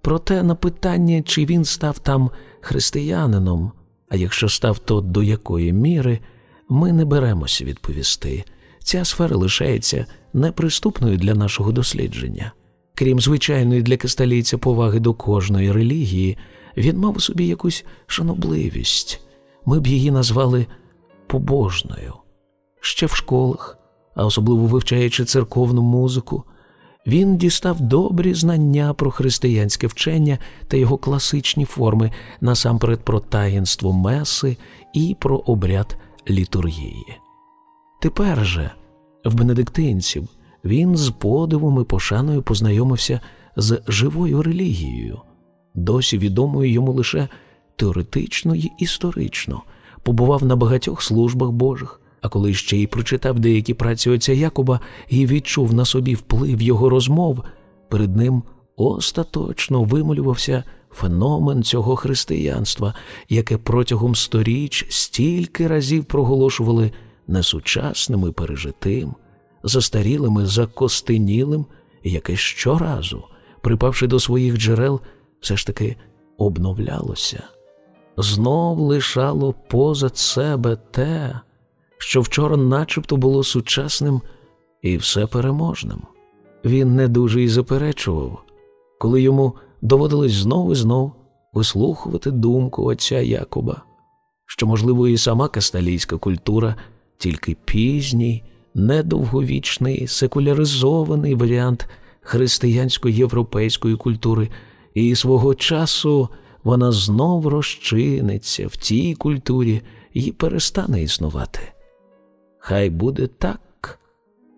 Проте на питання, чи він став там християнином, а якщо став, то до якої міри, ми не беремося відповісти. Ця сфера лишається неприступною для нашого дослідження. Крім звичайної для касталійця поваги до кожної релігії, він мав у собі якусь шанобливість. Ми б її назвали побожною. Ще в школах, а особливо вивчаючи церковну музику, він дістав добрі знання про християнське вчення та його класичні форми, насамперед про таїнство меси і про обряд літургії. Тепер же, в бенедиктинців, він з подивом і пошаною познайомився з живою релігією, досі відомою йому лише теоретично і історично, побував на багатьох службах Божих, а коли ще й прочитав деякі праці отця Якоба і відчув на собі вплив його розмов, перед ним остаточно вимолювався феномен цього християнства, яке протягом сторіч стільки разів проголошували несучасним і пережитим, застарілим і закостенілим, яке щоразу, припавши до своїх джерел, все ж таки обновлялося, знов лишало позад себе те, що вчора начебто було сучасним і всепереможним. Він не дуже й заперечував, коли йому доводилось знов і знов вислухувати думку отця Якоба, що, можливо, і сама касталійська культура тільки пізній, недовговічний, секуляризований варіант християнсько-європейської культури, і свого часу вона знов розчиниться в тій культурі і перестане існувати. Хай буде так,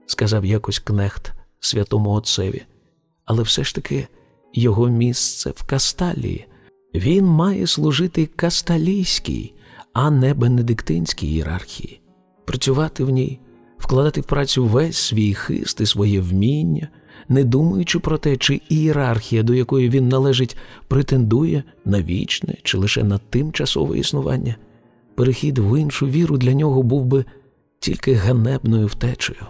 сказав якось кнехт святому отцеві, але все ж таки його місце в Касталії. Він має служити касталійській, а не бенедиктинській ієрархії, працювати в ній, вкладати в працю весь свій хист і своє вміння, не думаючи про те, чи ієрархія, до якої він належить, претендує на вічне чи лише на тимчасове існування. Перехід в іншу віру для нього був би тільки ганебною втечею.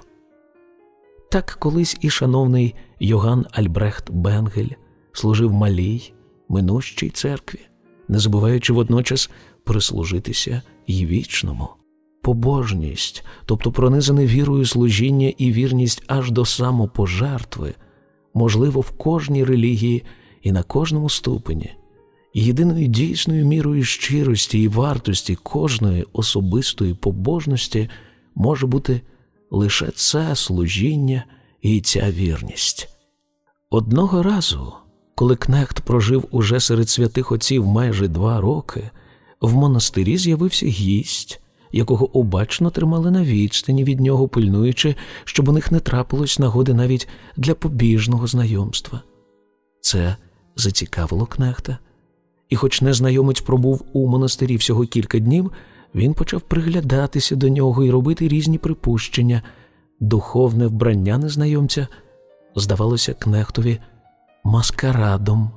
Так колись і шановний Йоган Альбрехт Бенгель служив малій, минущій церкві, не забуваючи водночас прислужитися й вічному. Побожність, тобто пронизане вірою служіння і вірність аж до самопожертви, можливо, в кожній релігії і на кожному ступені, єдиною дійсною мірою щирості і вартості кожної особистої побожності може бути лише це служіння і ця вірність. Одного разу, коли Кнехт прожив уже серед святих отців майже два роки, в монастирі з'явився гість, якого обачно тримали на відстані від нього, пильнуючи, щоб у них не трапилось нагоди навіть для побіжного знайомства. Це зацікавило Кнехта, і, хоч незнайомець пробув у монастирі всього кілька днів, він почав приглядатися до нього і робити різні припущення. Духовне вбрання незнайомця здавалося кнехтові маскарадом.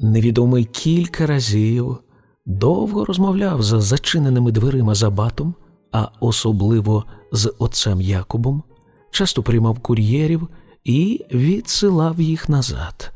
Невідомий кілька разів довго розмовляв за зачиненими дверима за батом, а особливо з отцем Якобом, часто приймав кур'єрів і відсилав їх назад.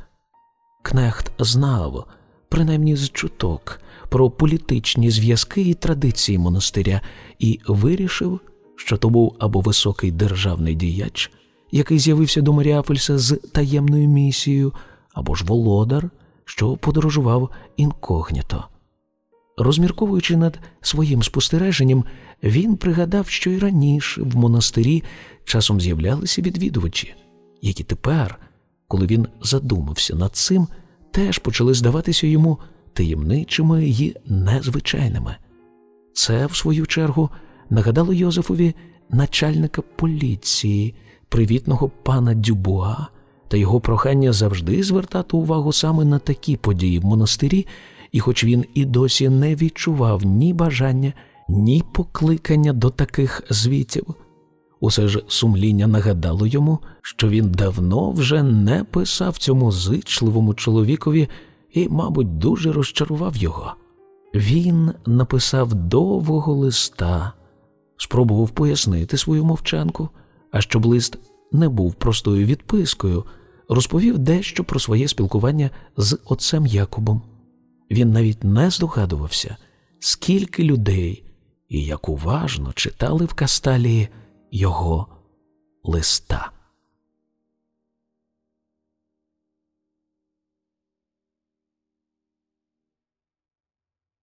Кнехт знав, принаймні з чуток, про політичні зв'язки і традиції монастиря і вирішив, що то був або високий державний діяч, який з'явився до Маріафельса з таємною місією, або ж володар, що подорожував інкогніто. Розмірковуючи над своїм спостереженням, він пригадав, що й раніше в монастирі часом з'являлися відвідувачі, які тепер, коли він задумався над цим, теж почали здаватися йому таємничими і незвичайними. Це, в свою чергу, нагадало Йозефові начальника поліції, привітного пана Дюбуа та його прохання завжди звертати увагу саме на такі події в монастирі, і, хоч він і досі не відчував ні бажання, ні покликання до таких звітів, усе ж сумління нагадало йому, що він давно вже не писав цьому зичливому чоловікові і, мабуть, дуже розчарував його. Він написав довгого листа, спробував пояснити свою мовчанку, а щоб лист не був простою відпискою, розповів дещо про своє спілкування з отцем Якобом. Він навіть не здогадувався, скільки людей і як уважно читали в Касталії його листа.